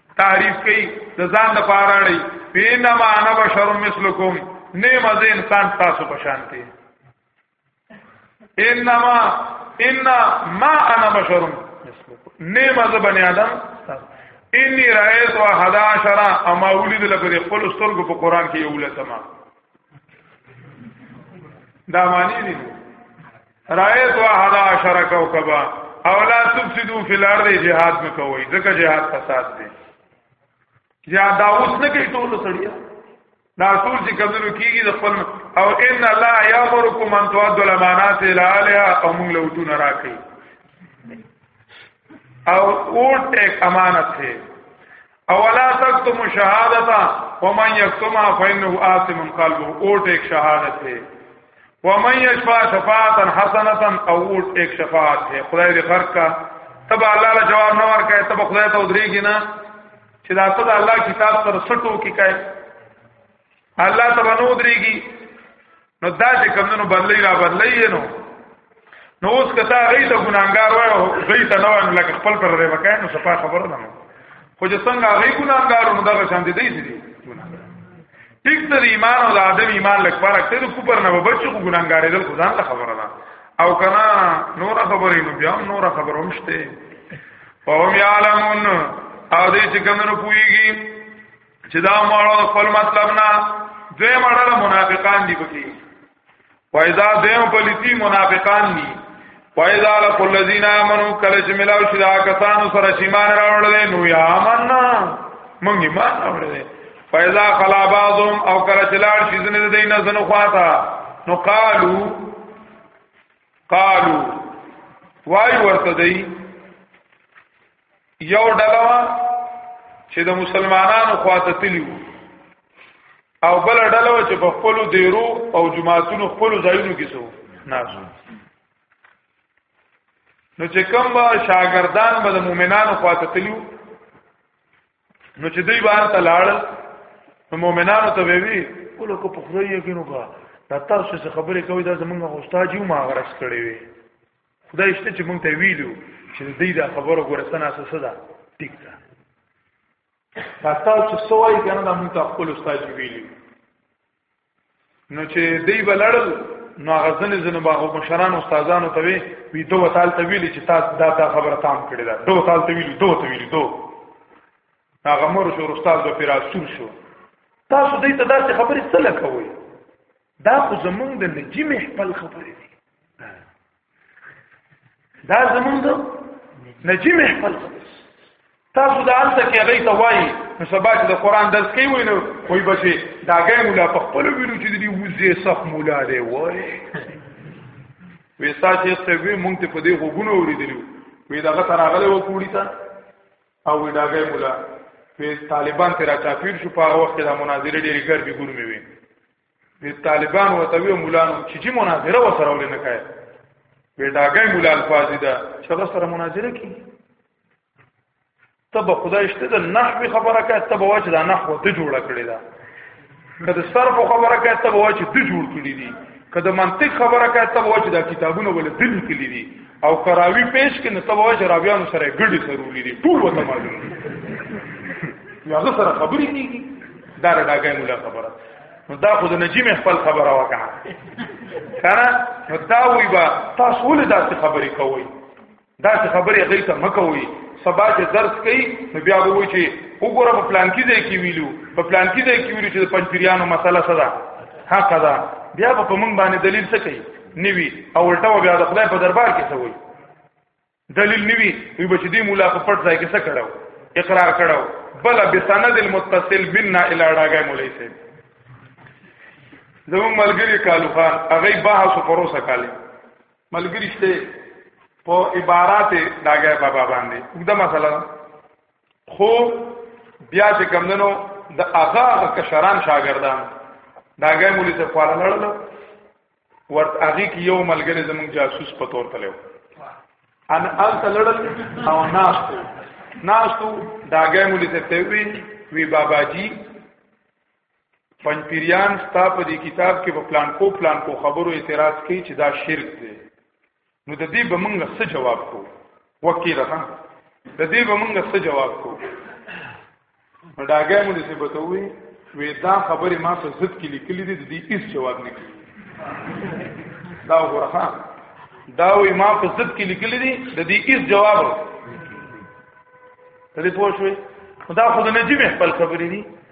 تعریف کوي د ځان د پاره اړي بینما انا بشر مثلکم نیم از انسان تاسو په شان کې انما ان ما انا بشر مثلکم نیم از بنی آدم تاسو انی رایت و حدا شرا اما ولید لکه د خپل سترګو په قران کې یو لته ما دا معنی دي رایت واحد عشر کوكبا اولا تفسدو فی الارض جهاد مکوئ ځکه جهاد فساد دی جهاد داوس نه کوي ټول سړیا دا ټول چې کمنو کیږي د خپل او ان الله یامرکم ان تؤدوا الامانات الى اهلها او موږ له وټو نه راکې او اور ټیک امانت ہے اولا تکتم شهادتا ومن یکتمها فانه آثم قلبه اوټ ایک شهادت ہے ومن یشفع شفاعتا حسنتا او اوټ ایک شفاعت ہے خدای دې فرق کا تب الله له جواب نه ورکای تب خدای ته ودریږي نه چې دا ته الله کتاب سره سټو کې کای الله ته بنو دريږي نو دا چې کمونو بدلی را بدلی نو نو اوس کته غي ته ګناګار وای غي ته نو ان لکه خپل پر لري وکای نو صفه خبره نه خو چې څنګه غي ګناګار نو دا شان دي دی دي ټیک ته ایمان او ادم ایمان لک پر اکته کو پر نه بچو کو ګناګار دل خدان ته خبره ده او کنا نور خبرې نو بیا نور خبر هم شته او هم یعلمون او دې چې کومو پويږي چې دا مړو خپل مطلب نه دوی مړه منافقان دي پکې فایدا دیم پلیتی منافقان دي فایدا لقل الذین آمنو کله چې ملاو شي دا کسانو سره چې ایمان راوړل نو یا آمنا مونږ ایمان راوړل فایدا خلا بعضهم او کله چې لاړ شي زنه دې نه زنه خواته نو قالو قالو وای ورته دی یو ډلوا چې د مسلمانانو خواته تلیو او بل ډلوا چې په خپل دیرو او جماعتونو خپل ځایونو کې سو نازو نو چې کوم با شاګردان به د مؤمنانو خواته تلیو نو چې دوی بار ته لاړل نو مؤمنانو ته وی ولو کو په خدای یقینو کا دا تاسو څه خبرې کوي دا زمونږ استاد یو ما غرس کړی وي خدای شته چې مونږ ته ویلو چې د دې د خبرو ګوره سنا څه ده ټیک ده تاسو چې سوای کنه دا مونږ ته خپل استاد ویلو نو چې دی بلړل نو غزنې زنه باغ مشران استادانو ته وی وی دوه تال ته ویلي چې تاسو دا دا خبره تام کړی دا دوه تال ته ویلي دوه ته ویلي دوه هغه مور شو استاد په پیرا سور شو تاسو دې ته داسې خبرې څه لکوي دا خو زمونږ د نجی محفل خبرې دي دا زمونږ د نجی محفل تاسو د انت کې هغه ته وایي نو سبا چې د قران درس کوي وینو وای بچي دا ګي مولا په خپل وینو چې دی وزي صف مولا دی وای وې ساتي څه وی مونږ ته په دې غوګونو اوریدلو وې دا غته راغله و کوړی ته او وډاګي مولا په طالبان ته را چاپیر شو په هغه وخت د مناظره ډېری ګربي ګورمي وي د طالبان او توی مولانو چې چې مناظره وسره ولې نه کوي وډاګي مولا الفاظ ده چې سره مناظره کی تب خدای شته د نحوی خبره کوي تب واجب د نحو ته جوړه کړی ده که د سر په خبره کې ته وای چې د جوړ کړی دي که د منطق خبره کې ته وای چې دا کتابونه ول دل کړی دي او کراوی پیش کې نه ته وای چې راویانو سره ګډي سرولې دي ټول وته معلوم دي یا زه سره خبرې کیږي دا راګای مولا خبره نو دا خو د نجیم خپل خبره وکړه کنه نو دا وی با تاسو ولې داسې خبرې کوئ دا چې خبرې غي ته مکوي سبا چې درس کوي نو بیا به وایي چې وګوره په پلان کې ځای کې ویلو په پلان کې ځای کې ویلو چې د پنځپیرانو مسله څه ده حق ده بیا به په موږ باندې دلیل څه کوي نیوي او الټا بیا د خدای په دربار کې څه وایي دلیل نیوي وي به چې دې مولا په پټ ځای کې څه کړو اقرار کړو بل بسند المتصل بنا الى راګه مولای سي زمو ملګری کالو خان هغه بحث پروسه کاله ملګری شته په عبارت داګه بابا باندې دا مسله خو بیا چې کمندنو د هغه کشران شاګردان داګه مولوی ته خواله لړل ورته هغه کې یو ملګری زمونږ جاسوس په تور تلو ان ال تلړل او ناشتو ناشتو داګه مولوی ته وی وی بابا جی پنځپیریان ستا په دې کتاب کې په پلان کو پلان کو خبرو اعتراض کوي چې دا شرک دی نو د دې به موږ څه جواب کو وکیل ها د دې به موږ څه جواب کو ډاګه مو دې څه بتوي وې دا خبره ما په ضد کې لیکلې دي د دې هیڅ جواب نه کوي دا وګوره دا وې ما په ضد کې لیکلې دي د دې هیڅ جواب ته دې پوښوي خدا خود نجیب خپل خبرې دي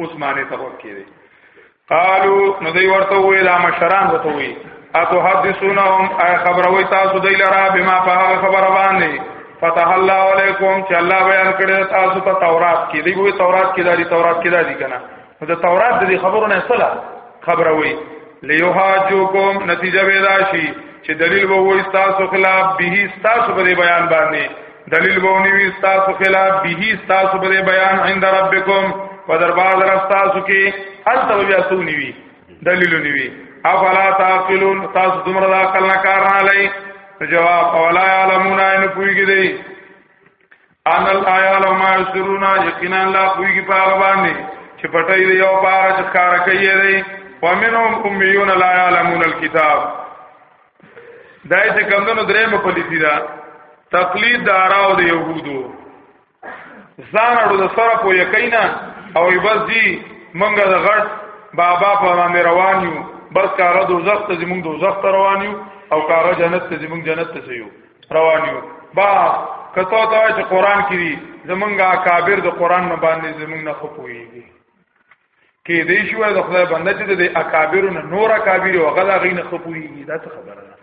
اوس معنی ته ورکیږي قالو نو دوی ورته ویل مشران وته وی اتو حدیثونهم ای خبروي تاسو دوی لرا بما په هغه خبره باندې فتح الله علیکم چې الله بیان کړی تاسو ته تورات کې دی وی تورات کې داری تورات کې داری کنه نو د تورات د خبرو نه اصله خبروي ليهاجوکم نتیجه ودا شي چې دلیل وو وي تاسو خلاف به تاسو په بیان باندې دلیل وو ني وي تاسو خلاف به تاسو په بیان عند ربکم په دربار رب تاسو کې هر څه بیا سونی وي دلیل ني وي افلا تعقلون تاسو دومره د عقل نه کار نه لای جواب اولا علمون ان پویږي دی ان الایا لو ما یسرون یقینا لا پویږي په هغه باندې چې پټي دی او پارا چې کار کوي دی ومنهم امیون لا یعلمون الكتاب دای چې کمندونو درې په پلیتی دا تقلید د اراو د یهودو ځان اړو د سره په یقینا او بس دی منګه د غټ بابا په باندې روان یو بس کار د زخت زمونږ د زخت روان یو او کار جنت ته زمونږ جنت ته یو روانیو با کته دا چې قران کې دي زمونږه اکابر د قران نه باندې زمونږ نه خپويږي کې دې شو د خدای بنده چې د اکابر نه نور اکابر او غلا غي نه خپويږي دا څه خبره ده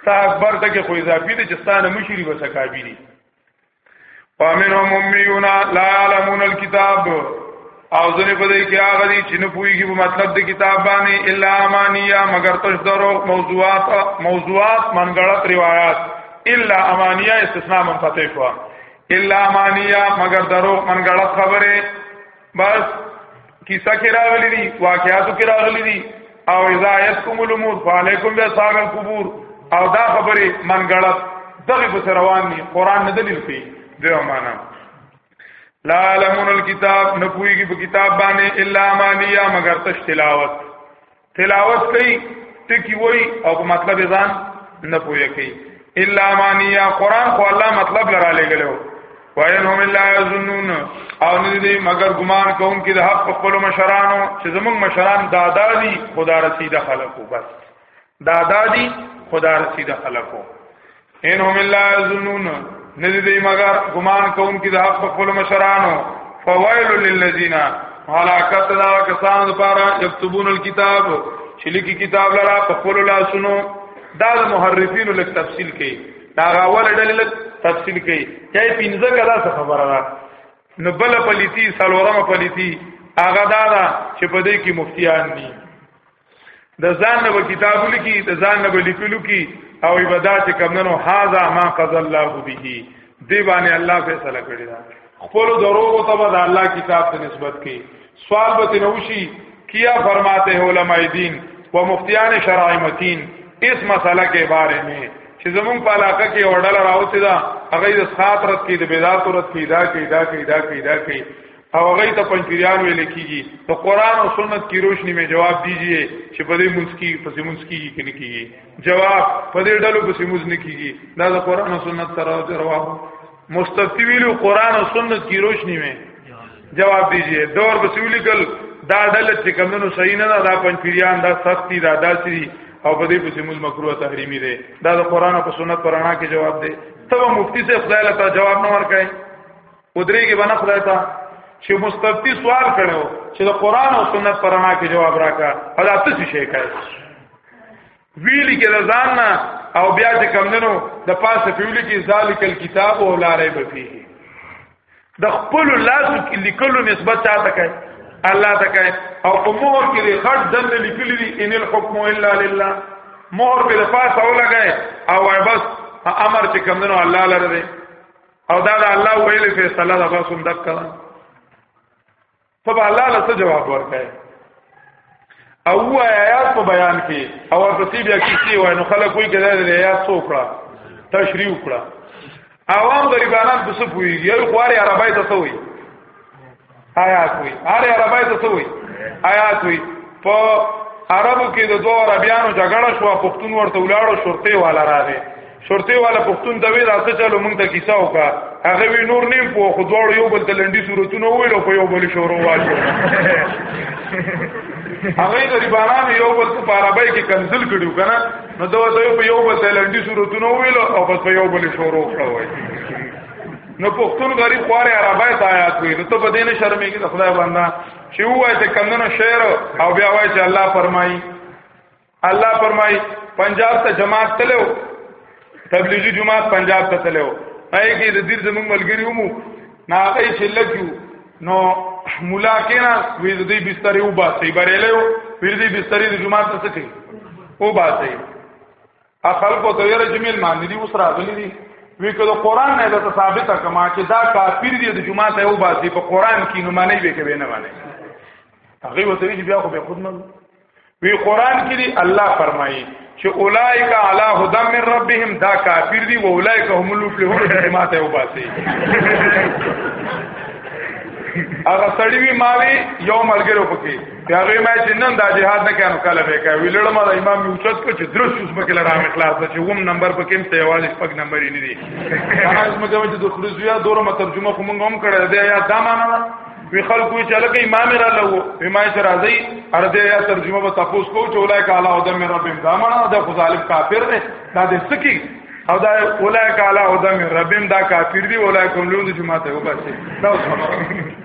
ستا اکبر ته کې خو اضافي دي چې ستانه مشري بس اکابري فمنهم اميون لا يعلمون الكتاب او ځنې په دې کې هغه دي چې نه پوهیږي په مطلب د کتاب باندې الا امانیه مگر تش درو موضوعات موضوعات منګړت روایت الا امانیه استثناء منقطع شو الا امانیه مگر درو منګړت خبره بس کیسه کې راغلي دي واقعاتو کې راغلي دي او اذا یتکم الامور فعلیکم باصحاب القبور او دا خبره منګړه دغه په روان دي قران نه دلیل کوي دیو معنا لا علمون الكتاب نپویږي په کتاب باندې الا مانیا مگر تش تلاوت تلاوت کوي ټکی وای او په مطلب ځان نه پوهه کوي الا مانیا قران خو الله مطلب لرا لګلو وین هم الا یظنون او نه دي مگر ګمان کوم کې د حق په خپل مشرانو چې زمونږ مشران دادا دي خدا رسیده خلکو بس دادا دي خدا رسیده خلکو ان هم الا یظنون ندی دی مگر ګمان کوم کی د حق په خپل مشرانو فویل للذین هلاکت دا کسان لپاره یكتبون الكتاب چې لیکي کتاب لرا په خپل لاسونو دا د محرفینو لک تفصیل کوي دا غاول ډلې لک تفصیل کوي چای پینځه کدا څه خبره ده نو بل پلیتی سالورمه پلیتی هغه دا ده چې په دې کې مفتیان دي د ځان نه کتابو لکی د ځان نه لیکلو کی او عبادت کمنو هاذا ما قضى الله به دی باندې الله فیصله کړی دا خپل درو او تبع د الله کتاب ته نسبت کی سوال به نوشي کیا فرماتے ہیں علماء دین و مفتیان شرع متین اس مسئلہ کے بارے میں چې زمون په علاقه کې وړل راوته دا هغه د سخات رات کې د بيدات رات کې دا کې دا کې دا کې دا کې او هغه ته پنځپیران ویل کیږي ته قران او سنت کی روشنی می جواب دیجیے چې په دې مونږ کی په دې مونږ کی کې نه کیږي جواب په دې ډلو په دې مونږ نه کیږي دا د قران او سنت سره جواب مستفتی ویلو قران او سنت کی روشنی می جواب دیجیے دور په سویل کل دا ډله چې کمنو صحیح نه دا پنځپیران دا سختی دا داسي او په دې پسې موږ مکروه تحریمی دی دا د قران او سنت پرانا کې جواب دی تب مفتی سے خدای لتا جواب نه ورکړي ودرېږي باندې خدای ته چې مستفتی سوال کړو چې د قران او سنت پرانا کې جواب راکا او دا څه شي کوي ویلی کې ځان نه او بیا چې کمندنو د پاسه پیولي کې ذالک الكتاب او لا ریب فيه د خپل لاس کې لیکلو نسبت چاته کوي الله ته کوي او په مهر کې د خټ دن لیکلي دي ان الحكم الا لله مهر په پاسه ولګي او بس امر چې کمندنو الله لره او دا د الله ویل فیصله ده بس هم دک کړه ته به الله له جواب ورکړي او هو آیات په بیان کې او ورپسې بیا کیسې وای نو خلک وایي کړه د آیات څو کړه تشریح کړه عوام غریبانان څه پوي یو خواري عربای ته وایي آیات وی اره عربای ته څه وی آیات وی په عربو کې د دوه عربیانو جګړه شو پښتون ورته ولاړو شرطه والا راغی شرطه والا پښتون ته وی راځه چلو موږ ته کیسه وکا هغه وی نور نیم په خو دوړ یو بل تلندي صورتونه ویل او په یو بل شورو واجو هغه غریبانو یو بل په عربی کې کنزل کړیو کنه نو دوی په یو بل تلندي صورتونه ویل او په یو بل شورو کړو نو پښتون غریب خواره عربای ته آیات وي نو ته په دې نه شرمېږي د خدای بندا چې وای ته کندنو شعر او بیا وای چې الله فرمایي الله فرمایي پنجاب ته جماعت تلو تبلیغي جماعت پنجاب ته تلو پای کې د دیر زمون ملګری ومو ناغې چې لګیو نو مولا کینا وې د دې بسترې وباسي بریلو وې دې بسترې د جماعت ته څه کوي وباسي خلکو ته یې رجمل باندې دي اوس راغلي دي وی که د قران نه د ثابت کما چې دا کافر دي د جمعه ته او باسي په قران کې نو معنی به کوي نه معنی هغه وته چې بیا خو به خود من وی قران کې دی الله فرمایي چې اولایک علی هدى من ربهم دا کافر دي او اولایک هم المفلحون د جمعه ته او باسي هغه سړی وی ماوي یو ملګرو پکې هغه ما چې نن دا جهاد نه کانو کله به کوي ویلړ ما د امام یوچت کو چې درس اوس پکې لړام اخلاص چې ووم نمبر پکې هم ته یوازې پک نمبر یې نه دی هغه اوس مګم چې د خلوزیا دوره ما ترجمه خو مونږ هم کړه دا یا دا معنا ده وی خلکو چې لکه امام را لو امام چې راځي ارده یا ترجمه به تاسو کو چې اولای کالا او دم رب دا معنا ده خو ظالم کافر دی دا د سکی او دا اولای کالا او دم رب دا کافر دی اولای کوم لوند چې ماته وباسي دا اوس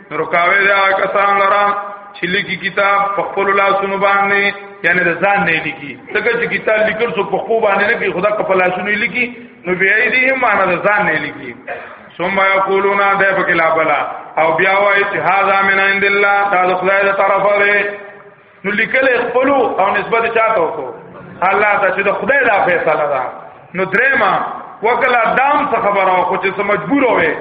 رکاوی دا کسان لرا چې لیکي کتاب په خپل لاسونو باندې یعنی د ځان نه لیکي څنګه چې کتاب لیکل څو په خو باندې نه کې خدا په خپل لاسونو لیکي نو بیا دې هم معنا د ځان نه لیکي ثم یقولون ده په کلا بلا او بیا وایي چې هاذا من عند الله دا خدای د طرفه نو لیکل خپل او نسبت چاته وکړو الله ته چې د خدای دا فیصله ده نو درېما وکلا دام څه خبره خو چې مجبور وې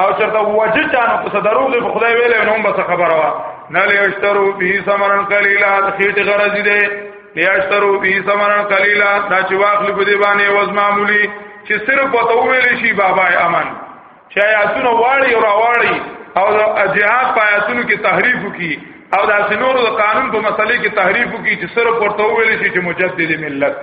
او چرته وجه چانو په صدروغ په خدای ویلې نو هم څه خبره وا نه لیشترو به سمرن قلیلا د خېټ غرض دې لیشترو به سمرن قلیلا دا چې واخلې په دې باندې وز معمولی چې صرف وته ویلې شي بابا امن چې آیاتونه واړی او راواړی او د جهاد په آیاتونو کې تحریف وکړي او د سنورو د قانون په مسلې کې تحریف وکړي چې سره پورته ویل شي چې مجدد ملت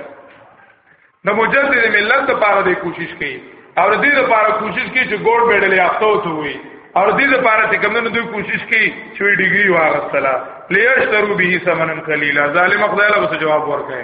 د مجدد ملت لپاره د کوشش کوي او د دې لپاره کوشش کوي چې ګورډ میډل یافته وته وي او د دې لپاره چې کمنو دوی کوشش کوي چې وی ډیګري واغستله لیش ترو به سمنن قلیلا ظالم خدای له جواب ورکړي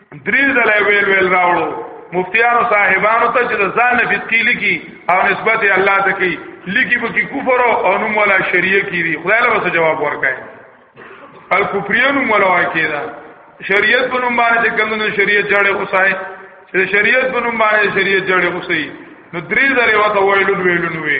درې ځله ویل ویل راوړو مفتیانو صاحبانو ته چې د ځان نه فقې لکی او نسبت الله ته کی لکی به کی کفر او نوم ولا شریعه کی دی خدای له څه جواب ورکای ال کفریانو مولا وای کیدا شریعت په نوم باندې کومو شریعت جوړه اوسای چې شریعت په نوم باندې شریعت جوړه اوسای نو درې ځله وته ویلو ویلو نو وی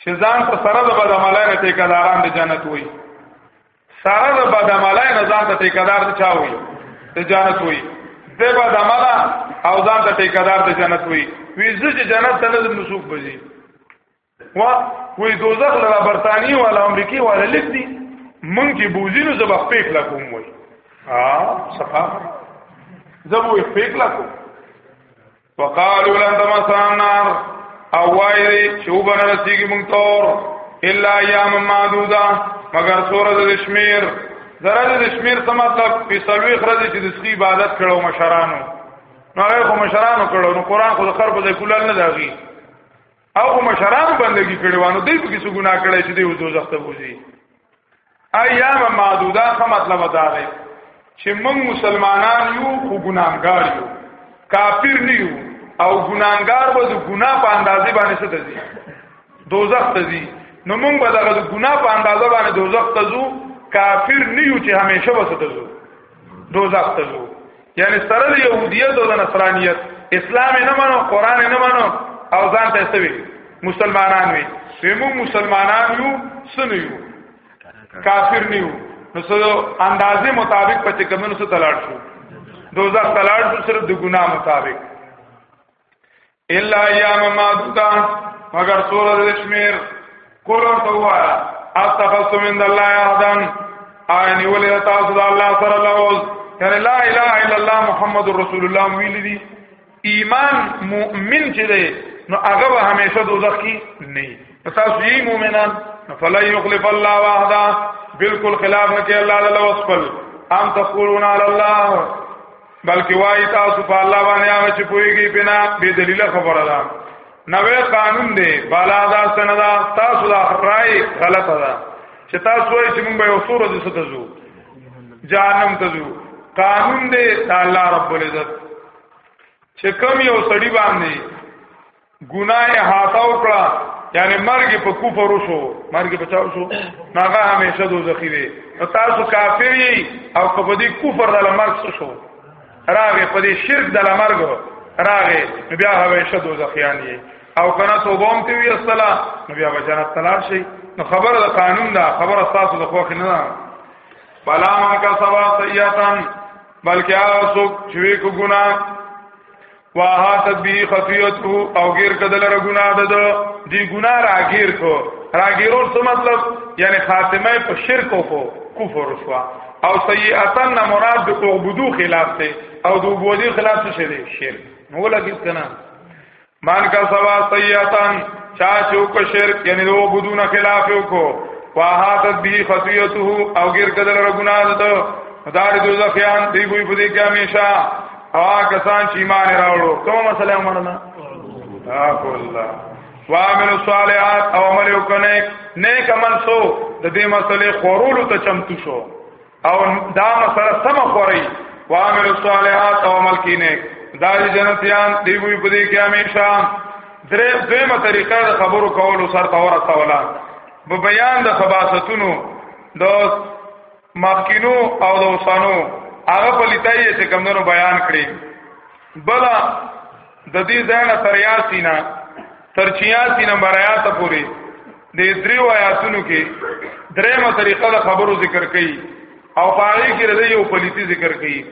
چې ځان ته سره د بد عملای نه ټیکداران د جنت وي سره د بد عملای نه ځان ته ټیکدار د چا وي د جنت وي د بد عمله او ځان ته ټیکدار د جنت وي وی زه چې جنت ته نه مسوک بځي وا وی دوزخ له برتانی او امریکای ولا لیک دي مونږ کې بوزینو زبا پیک لا کوم وای ها صفه زبوې پیک لا کوم وقالو لن تمسنا النار او وای دی چې وبنه رسیږي مونږ تور الا ایام معدوده مگر سوره د شمیر زره د شمیر څه مطلب په سلوي خرج چې د سخي عبادت کړو مشرانو نو هغه خو مشرانو کړو نو قران خو خر په کولل نه داږي هغه مشران بندگی کړي وانه دوی په کیسه ګناه کړي چې دوی دوزخ ته وځي ایام معدوده څه مطلب دا دی چې موږ مسلمانان یو خو ګناهګار یو کافر نه یو او ګناهګار به د ګناه په اندازې باندې څه دي دوزخ ته دي نو موږ به دغه ګناه په اندازې باندې دوزخ ته ځو کافر نه یو چې همیشه وسته ځو دوزخ ته ځو یعنی سره د يهودیت او د نصرانیت اسلام نه منو قران نه منو او ځان ته سوي مسلمانان وي سمو مسلمانان یو سنو یو کافر نیو نو سو اندازې مطابق په چې کومو سره تلاړ شو دوزخ تلاړ شو سره د ګناه مطابق الا ایام معدودا مگر سور د شمیر کول ورته وایا استغفر من الله احدن عین ولی تاسو د الله سره لوز یعنی لا اله الا الله محمد رسول الله ویل دي ایمان مؤمن چې دی نو هغه به همیشه دوزخ کې نه تاسو یې مؤمنان فلا یخلف الله وحده بالکل خلاف نه کې الله تعالی وسپل ام تقولون علی الله بلکې وایي تاسو په الله باندې هغه چې پوهیږي بنا به دلیل خبره ده نوې قانون دی بالا دا سند تاسو لا رائے غلطه ده چې تاسو وایي چې موږ به یو سورې څه ته ځو جهنم ته ځو قانون دی الله رب العزت چې کم یو سړی باندې ګناه هاته وکړه یعنی مرګ په کفر وشو مرګ په چاو شو هغه همیشه دوزخی وي تاسو کافر یی او په دې کفر د مرګ څه شو راغه په دې شرک د مرګ راغه بیا همیشه دوزخیان یی او کنه توبه هم کوي اصلا نو بیا جنت تلار شي نو خبره د قانون دا خبره تاسو د خوخ نه ده بلا من کا سوا سیاتن بلکې هغه څوک چې کو ګناه واحات به خطیته او غیر کدل را ګنا ده دی ګنا را غیر کو را غیرو څه مطلب یعنی خاتمه په شرک او کفر شوا او سیئاتن نه مراد د عبودو خلاف ته او د عبودو خلاف څه دی شرک نو لګی کنه مان کا سوا سیئاتن چا چوک شرک یعنی د عبودو نه خلاف یو کو واحات به خطیته او غیر کدل را ګنا ده دار دوزخیان دی وی په دې کې همیشه هغه کسان چې ایمان راوړو کومه مسله ومنله اخو الله وامن الصالحات او عمل وکنه نیک عمل سو د دې مسلې خورولو ته چمتو شو او دا مسله سم خوري وامن الصالحات او عمل کینه دا جنتیان دی وی په دې کې همیشه درې دیمه طریقه د خبرو کولو سره تور تاولا په بیان د خباستونو د مخکینو او د اوسانو هغه پلیتای چې کمندونو بیان کړي بل د دې ځای نه تر یاسینا تر 86 نمبر آیات پورې د دریو آیاتونو کې درېمه طریقه د خبرو ذکر کړي او پاره کې د یو پلیتی ذکر کړي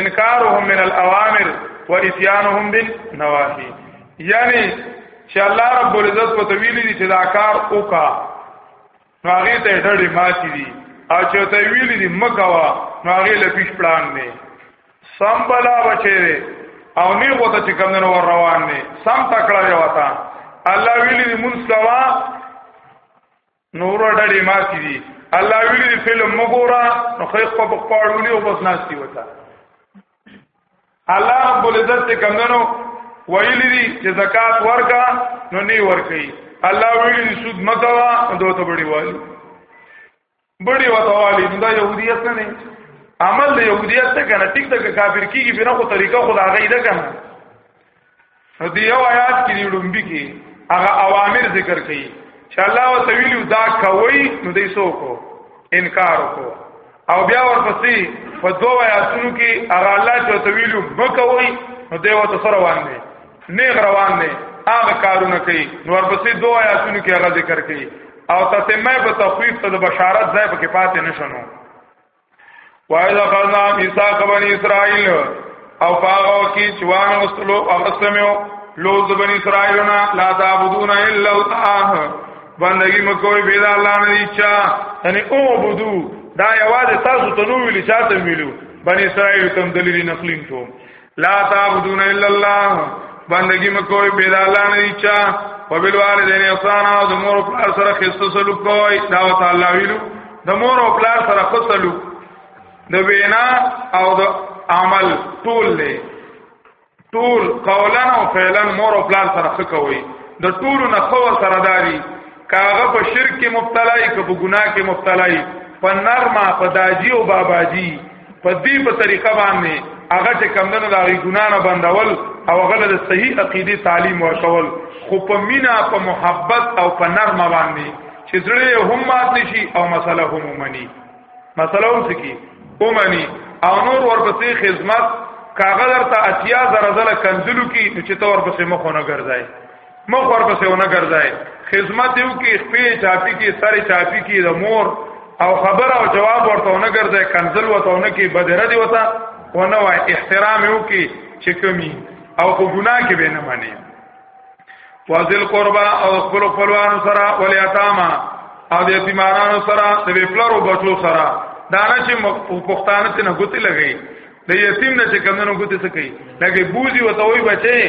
انکارهم من الاوامر و اتیانهم بالنواهی یعنی چې الله رب العزت په تویل دي چې دا کار وکړه نو هغه ته ډډې ماتې دي او چې ته ویلې دي مکوا نو هغه لپیش پړان نه سم بلا بچي او نه وته چې کمنو ور روان نه سم تکړه دی وتا الله ویلې دي مونږ کوا نور ډډې ماتې دي الله ویلې دي فلم مګورا نو خیخ په پخپاړولې او بس ناشتي وتا الله رب العزت کمنو ویلی دي چې زکات ورکا نو نه ورکي الله ویلی دي سود مکوا دوه ته بڑی والی بڑی وتوالی دا يهوديت نه نه عمل د يهوديت ته کنه ټیک ته کافر کیږي بنا خو طریقه خدای غي ده کنه نو دی یو آیات کې دی ډومبي کې هغه اوامر ذکر کړي چې الله وتعالى دا کوي نو دې سو کو انکار وکړو او بیا ورپسې په دوه آیاتونو کې هغه الله چې وتعالى وکوي نو دې وته سره روان دي نیغ روان دي هغه کارونه کوي نو ورپسې دوه آیاتونو کې هغه ذکر کړي او تتمه په تخفیف ته د بشارت ځای په کې پاتې نشونو وایذا قلنا میثاق بنی اسرائیل او پاغو کی چوان وسلو اغسلمو لوز بنی اسرائیلنا لا تعبدون الا الله بندگی مکوې بيد الله نه اچا یعنی او بدو دا یوازې تاسو ته نو ویل چاته ویلو بنی اسرائیل تم دلیل نقلین ته لا تعبدون الا الله بندگی مکوې بيد الله نه اچا او بل والدین احسان او د مور او پلار سره خسته سلوک کوي دا تعالی ویلو د مور او پلار سره خسته سلوک د وینا او د عمل ټول له ټول قولا او فعلا مور او پلان سره ښه کوي د ټولو نه خو سره داري کاغه په شرک کې مبتلا ای که په ګناه کې مبتلا ای په نرمه په داجی او باباجی په دې په طریقه باندې هغه چې کمندونو د هغه ګنا نه بندول او هغه د صحیح عقیده تعلیم ورکول خو په مینا په محبت او په نرمه باندې چې زړه هم مات نشي او مسله هم ومني مسله هم سکی ومني او نور ورپسې خدمت کاغذ درته اتیا زره زله کنزلو کی چې تور پسې مخونه ګرځای مخ ورپسې ونه ګرځای خدمت یو کې خپې چاپی کې ساري چاپی کې د مور او خبر او جواب ورته ونه ګرځای کنزل وته ونه کې بدره دی وته ونه وای احترام یو کې چې کمی او خو ګناه کې به نه مانی وازل قربا او خپل خپلوان سره ولې اتاما او د یتیمانو سره د ویپلرو بچو سره دانه چې پښتانه ته نه ګوتی لګی د یتیم نه چې کمونو ګوتې څه کوي لکه بوزي وته وي بچي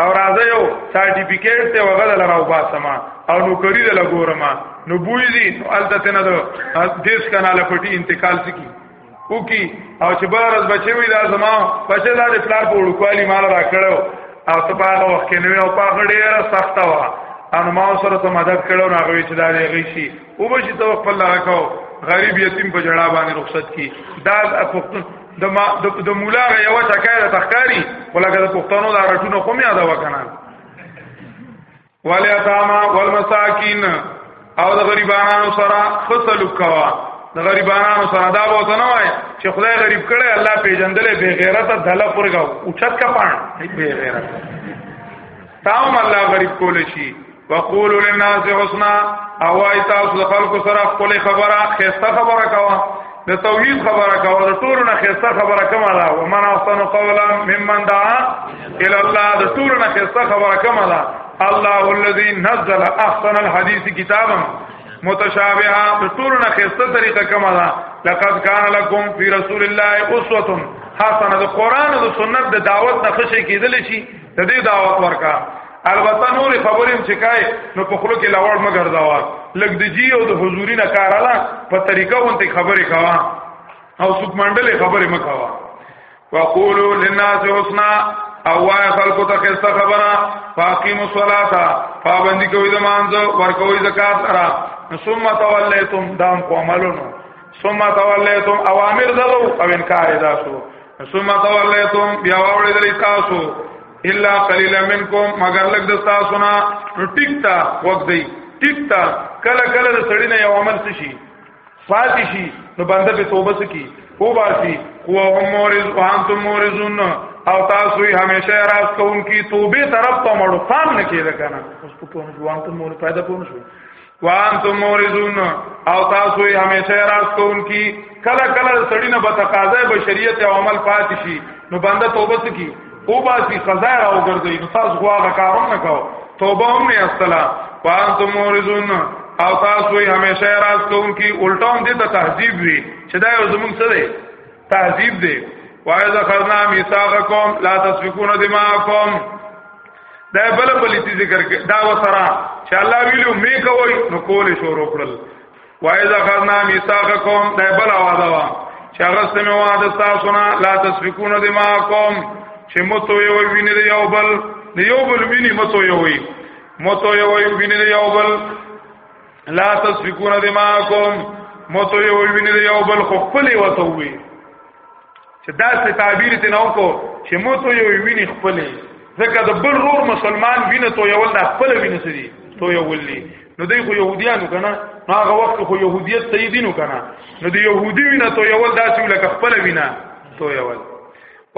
او راځي یو سرټیفیکیټ ته وغل لراو باسما او نو کړی د لګورما نو بوزي نو الته تنه د دیش کانال پټي انتقال سکی او کی او چې بار از بچي وي دا زما بچي دا د پلار په وړوکوالي مال را کړو او ته په هغه وخت کې نو په هغه ډیره سخته و ان ما سره ته مدد کړو نو هغه چې دا دی غي شي او بشي ته خپل لاره کو غریب یتیم په جړا باندې رخصت کی دا پښتون د ما د مولا یو ټکای د تخکاری ولکه د پښتنو د رټونو کوم یاد وکنه ولی اتاما والمساکین او د غریبانو سره خصل کوا د غریبانو سره دا وته نه وای چې خدای غریب کړي الله پیجندلې بے غیرت دله پرګاو اوچت کا پان بے غیرت تاوم الله غریب کول شي وقولوا للناس حسنا او اي تاسو د خلکو سره خپل خبره خسته خبره کوا د توحید خبره کوا د ټولو نه خسته خبره کما ده و من احسن قولا ممن دعا الى الله د ټولو نه خسته خبره کما ده الله الذي نزل احسن الحديث كتابا متشابها د ټولو نه خسته طریقه کما ده لقد كان لكم في رسول الله اسوه حسنه د قران او د سنت د دعوت نه خشه کیدل شي ته دې دعوت ورکا البته نور خبرې چې کای نو په خلو کې لاوړ مګر داوا لګ د جی او د حضوري نه کاراله په طریقه وانت خبرې کوا او سوک منډلې خبرې مکوا وقولو للناس حسنا او وای خلکو ته خسته خبره فاقیم الصلاتا پابندی کوي د مانځو ورکوي زکات را ثم تولیتم دام کوملونو ثم تولیتم اوامر دغو او انکار داسو ثم تولیتم بیا وړي درې تاسو الا قلیل منکم مگر لګ د تاسو نه نو ټیک تا وخت دی ټیک تا کله کله د سړی نه یو عمل شي فاتي شي نو بنده په توبه سکی او باسي خو هم مورز او انتم مورزون او تاسو یې همیشه راز کوونکی توبه طرف ته مړو فهم نه کېده کنه اوس په کوم ځوان ته مور پیدا پونه شو وانتم مورزون او تاسو یې همیشه راز کوونکی کله کله سړی نه به تقاضا به شریعت او عمل پاتې شي نو بنده توبه سکی او باسی قضا را وګرځي نو تاسو غواغه کارونه نه کو توبه هم نه استلا وانتم مورزون او تاسو یې همیشه راز کوونکی الټاون دې ته تهذیب وي چې دا یو زمونږ څه دی تهذیب دی وایذ خرنا میثاقکم لا تسفکون دماءکم دا بل بل دې ذکر کې دا وسره چې الله ویلو می کوي نو کول شروع کړل وایذا خرنا میثاقکم دا بل आवाज وا چې هغه سمه وعده تاسو نه لا تسفکون دماکم چې متو یو ویني دی یو بل دی یو بل ویني متو یو وی متو یو ویني دی یو بل لا تسفکون دماکم متو یو ویني دی یو بل خپل وتوي چې دا څه تعبیر ته نو کو چې مو ته یو ویني خپلې ځکه د بل رور مسلمان وینه تو یو ول خپل وینه سړي تو یو ولي نو دوی خو يهوديانو کنه نو هغه وخت خو يهوديت صحیح دینو کنه نو د يهودي وینه تو یو ول داسې لکه خپل وینه تو یو ول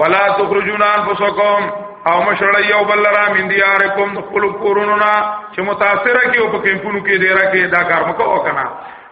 ولا تخرجون انفسکم او مشړ یو بل را من دیارکم خپل کورونو نا چې متاثر کې او په کمپونو کې ډیره کې دا کار مکو کنه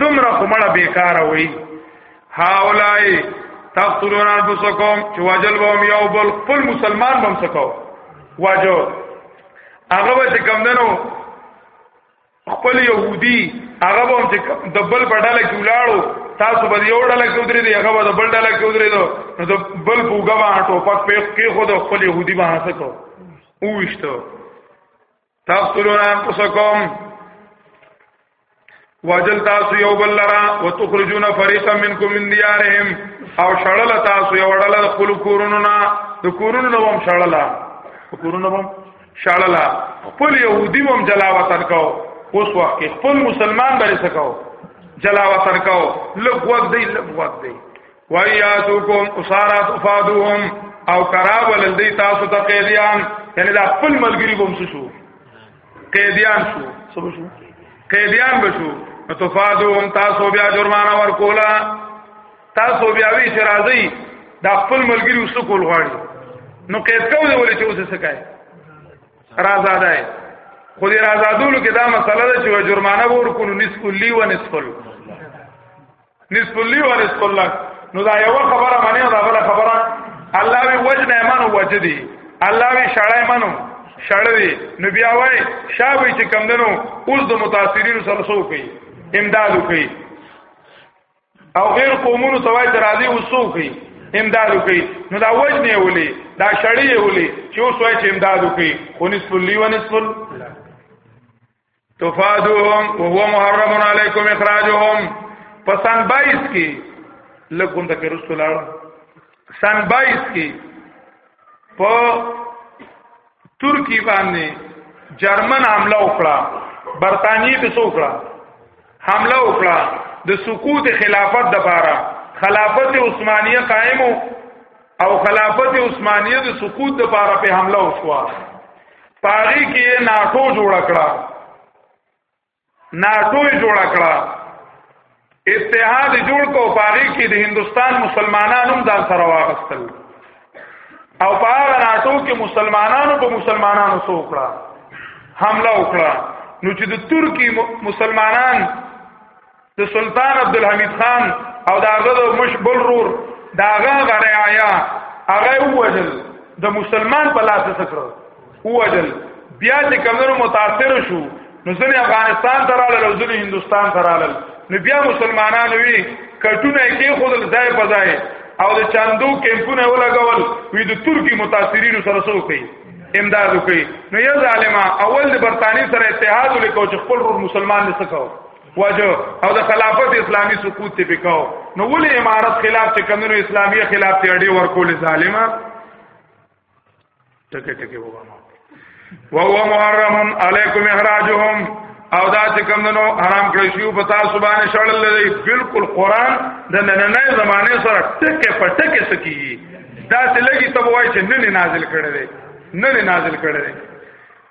دومره خمړه بیکار وای هاولای تقتلون انفسکم چې وجل بهم یو بل خپل مسلمان بم سکو واجو هغه به کمندنو خپل يهودي هغه به چې د بل په ډله کې ولاړو تاسو به یو ډله کې ودرې دی هغه به د بل ډله کې ودرې دو نو د بل پوګه باندې ټوپک په کې خو د خپل يهودي باندې سکو وښته تقتلون انفسکم وجل تاسو یو بل لرا وتخرجون فريقا منکم من دیارهم او شړل تاسو یو ډله د خپل کورونو نه د کورونو نه هم شړل کورونو هم شړل خپل يهودي هم جلا وطن کو اوس وخت کې خپل مسلمان بری سکو جلا وطن کو لږ وخت دی لږ وخت دی وایاتوکم اسارا تفادوهم او کرا ولل دی تاسو ته قیدیان یعنی دا خپل ملګری کوم شو قیدیان شو سب شو قیدیان بشو تفادوهم تاسو بیا جرمانه ورکولا تاسو بیا وی چې راځي دا خپل ملګری اوس کول غواړي نو قید کوي ولې چې اوس څه کوي رازاده خو دې رازادولو کې دا مسله ده چې جرمانه ورکو نو نسکلی و نسکل نصف لی و نصف لک نو دا یو خبره معنی او دا بل خبره الله وی وجنه منو وجدي الله وی شړای منو شړوي نو بیا وای شابه چې کم دنو اوس د متاثرین سره سو کوي امداد کوي او غیر قومونو توای درازي وسو کوي امداد کوي نو دا وجنه ولي دا شړی ولي چې اوس وای چې امداد کوي خو نصف لی و نصف تفادوهم وهو محرم علیکم اخراجهم پسند 22 کی لګون تک رسول الله سن 22 کی په ترکی باندې جرمن حمله وکړه برتانی په څوکړه حمله وکړه د سقوط خلافت د بارا خلافت عثمانیه قائمو او خلافت عثمانیه د سقوط د پاره په حمله وشوه پاغي کې ناټو جوړ کړه ناټو جوړ کړه اتحاد جوړ کو پاغي کې د هندستان مسلمانانو هم ځان سره واغستل او په هغه ناټو کې مسلمانانو په مسلمانانو سو وکړه حمله وکړه نو چې د ترکی مسلمانان د سلطان عبدالحمید خان او دا غدو مشبل رور دا غغه رعایا هغه وجل د مسلمان په لاس سره وجل بیا چې کمنو متاثر شو نو ځنې افغانستان ته راغلل او ځنې هندستان ته راغلل نو بیا مسلمانانو وی کټونه کې خودل ځای په ځای او د چاندو کیمپونه ولګول وی د ترکی متاثرینو سره سو کوي امداد وکړي نو یو ظالما اول د برتانی سره اتحاد وکړو چې خپل مسلمان نه سکو واجو او د خلافت اسلامی سقوط ته پکاو نو ولې امارت خلاف چې کمنو اسلامیه خلاف ته اړې ورکول ظالما ټکه ټکه وو ما وهو محرم علیکم احراجهم او دا چې کمنو حرام کړی شو په تاسو باندې شړل دی بالکل قران د نننې زمانه سره ټکه په ټکه سکی دا څه لګي ته وای چې نن نازل کړی دی نن نازل کړی دی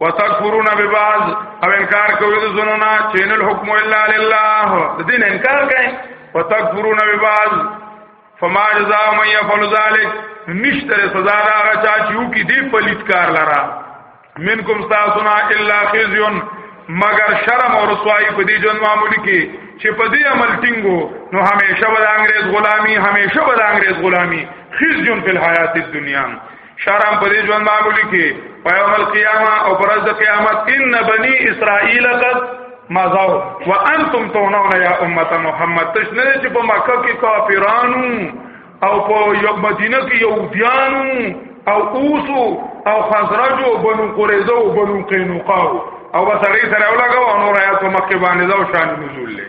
وتکفرون ببعض او انکار کوي د زنونا چین الحكم الا لله د دین انکار کوي وتکفرون ببعض فما جزاء من يفعل ذلك نشتر سزا دا غچا چیو کی دی پلیت کار لرا منکم ساسنا الا خزي مگر شرم او رسوایی په دې جون معمولی کې چې په دې عمل ټینګو نو همیشه به د انګريز غلامی همیشه به د انګريز غلامی خزي فی الحیات الدنیا شرم په دې ژوند معمولی کې په یوم القیامه او پر ورځ قیامت ان بنی اسرائیل قد مزاو وانتم تونون یا امه محمد تشنه چې په مکه کې کافرانو او په یو مدینه کې یهودیانو او اوسو او خزرج او بنو قریظه او بنو قینقاع او بس هغه سره ولګو نور آیات مکه باندې دا شان نزول لې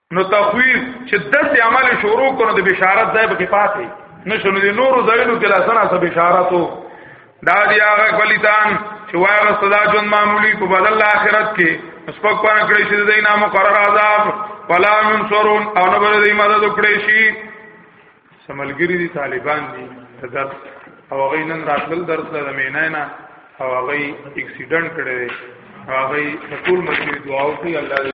نو تخویف چې داسې عمل شروع کړو د بشارت ځای پکې پاتې نشو نو د نورو ځایونو کې لاسنه سره بشارت وو دا دی هغه بلیتان چې وایغه صدا جون معمولی په بدل الاخرت کې سپک پانه کړی شي د دینه مقرر عذاب ولا منصرون او نه بل دی مدد وکړي شي سملګری دي طالبان دي درس او هغه نن راتل درس له مینه نه او هغه اکسیډنټ کړی هغه ټول ملګری دعا وکړي الله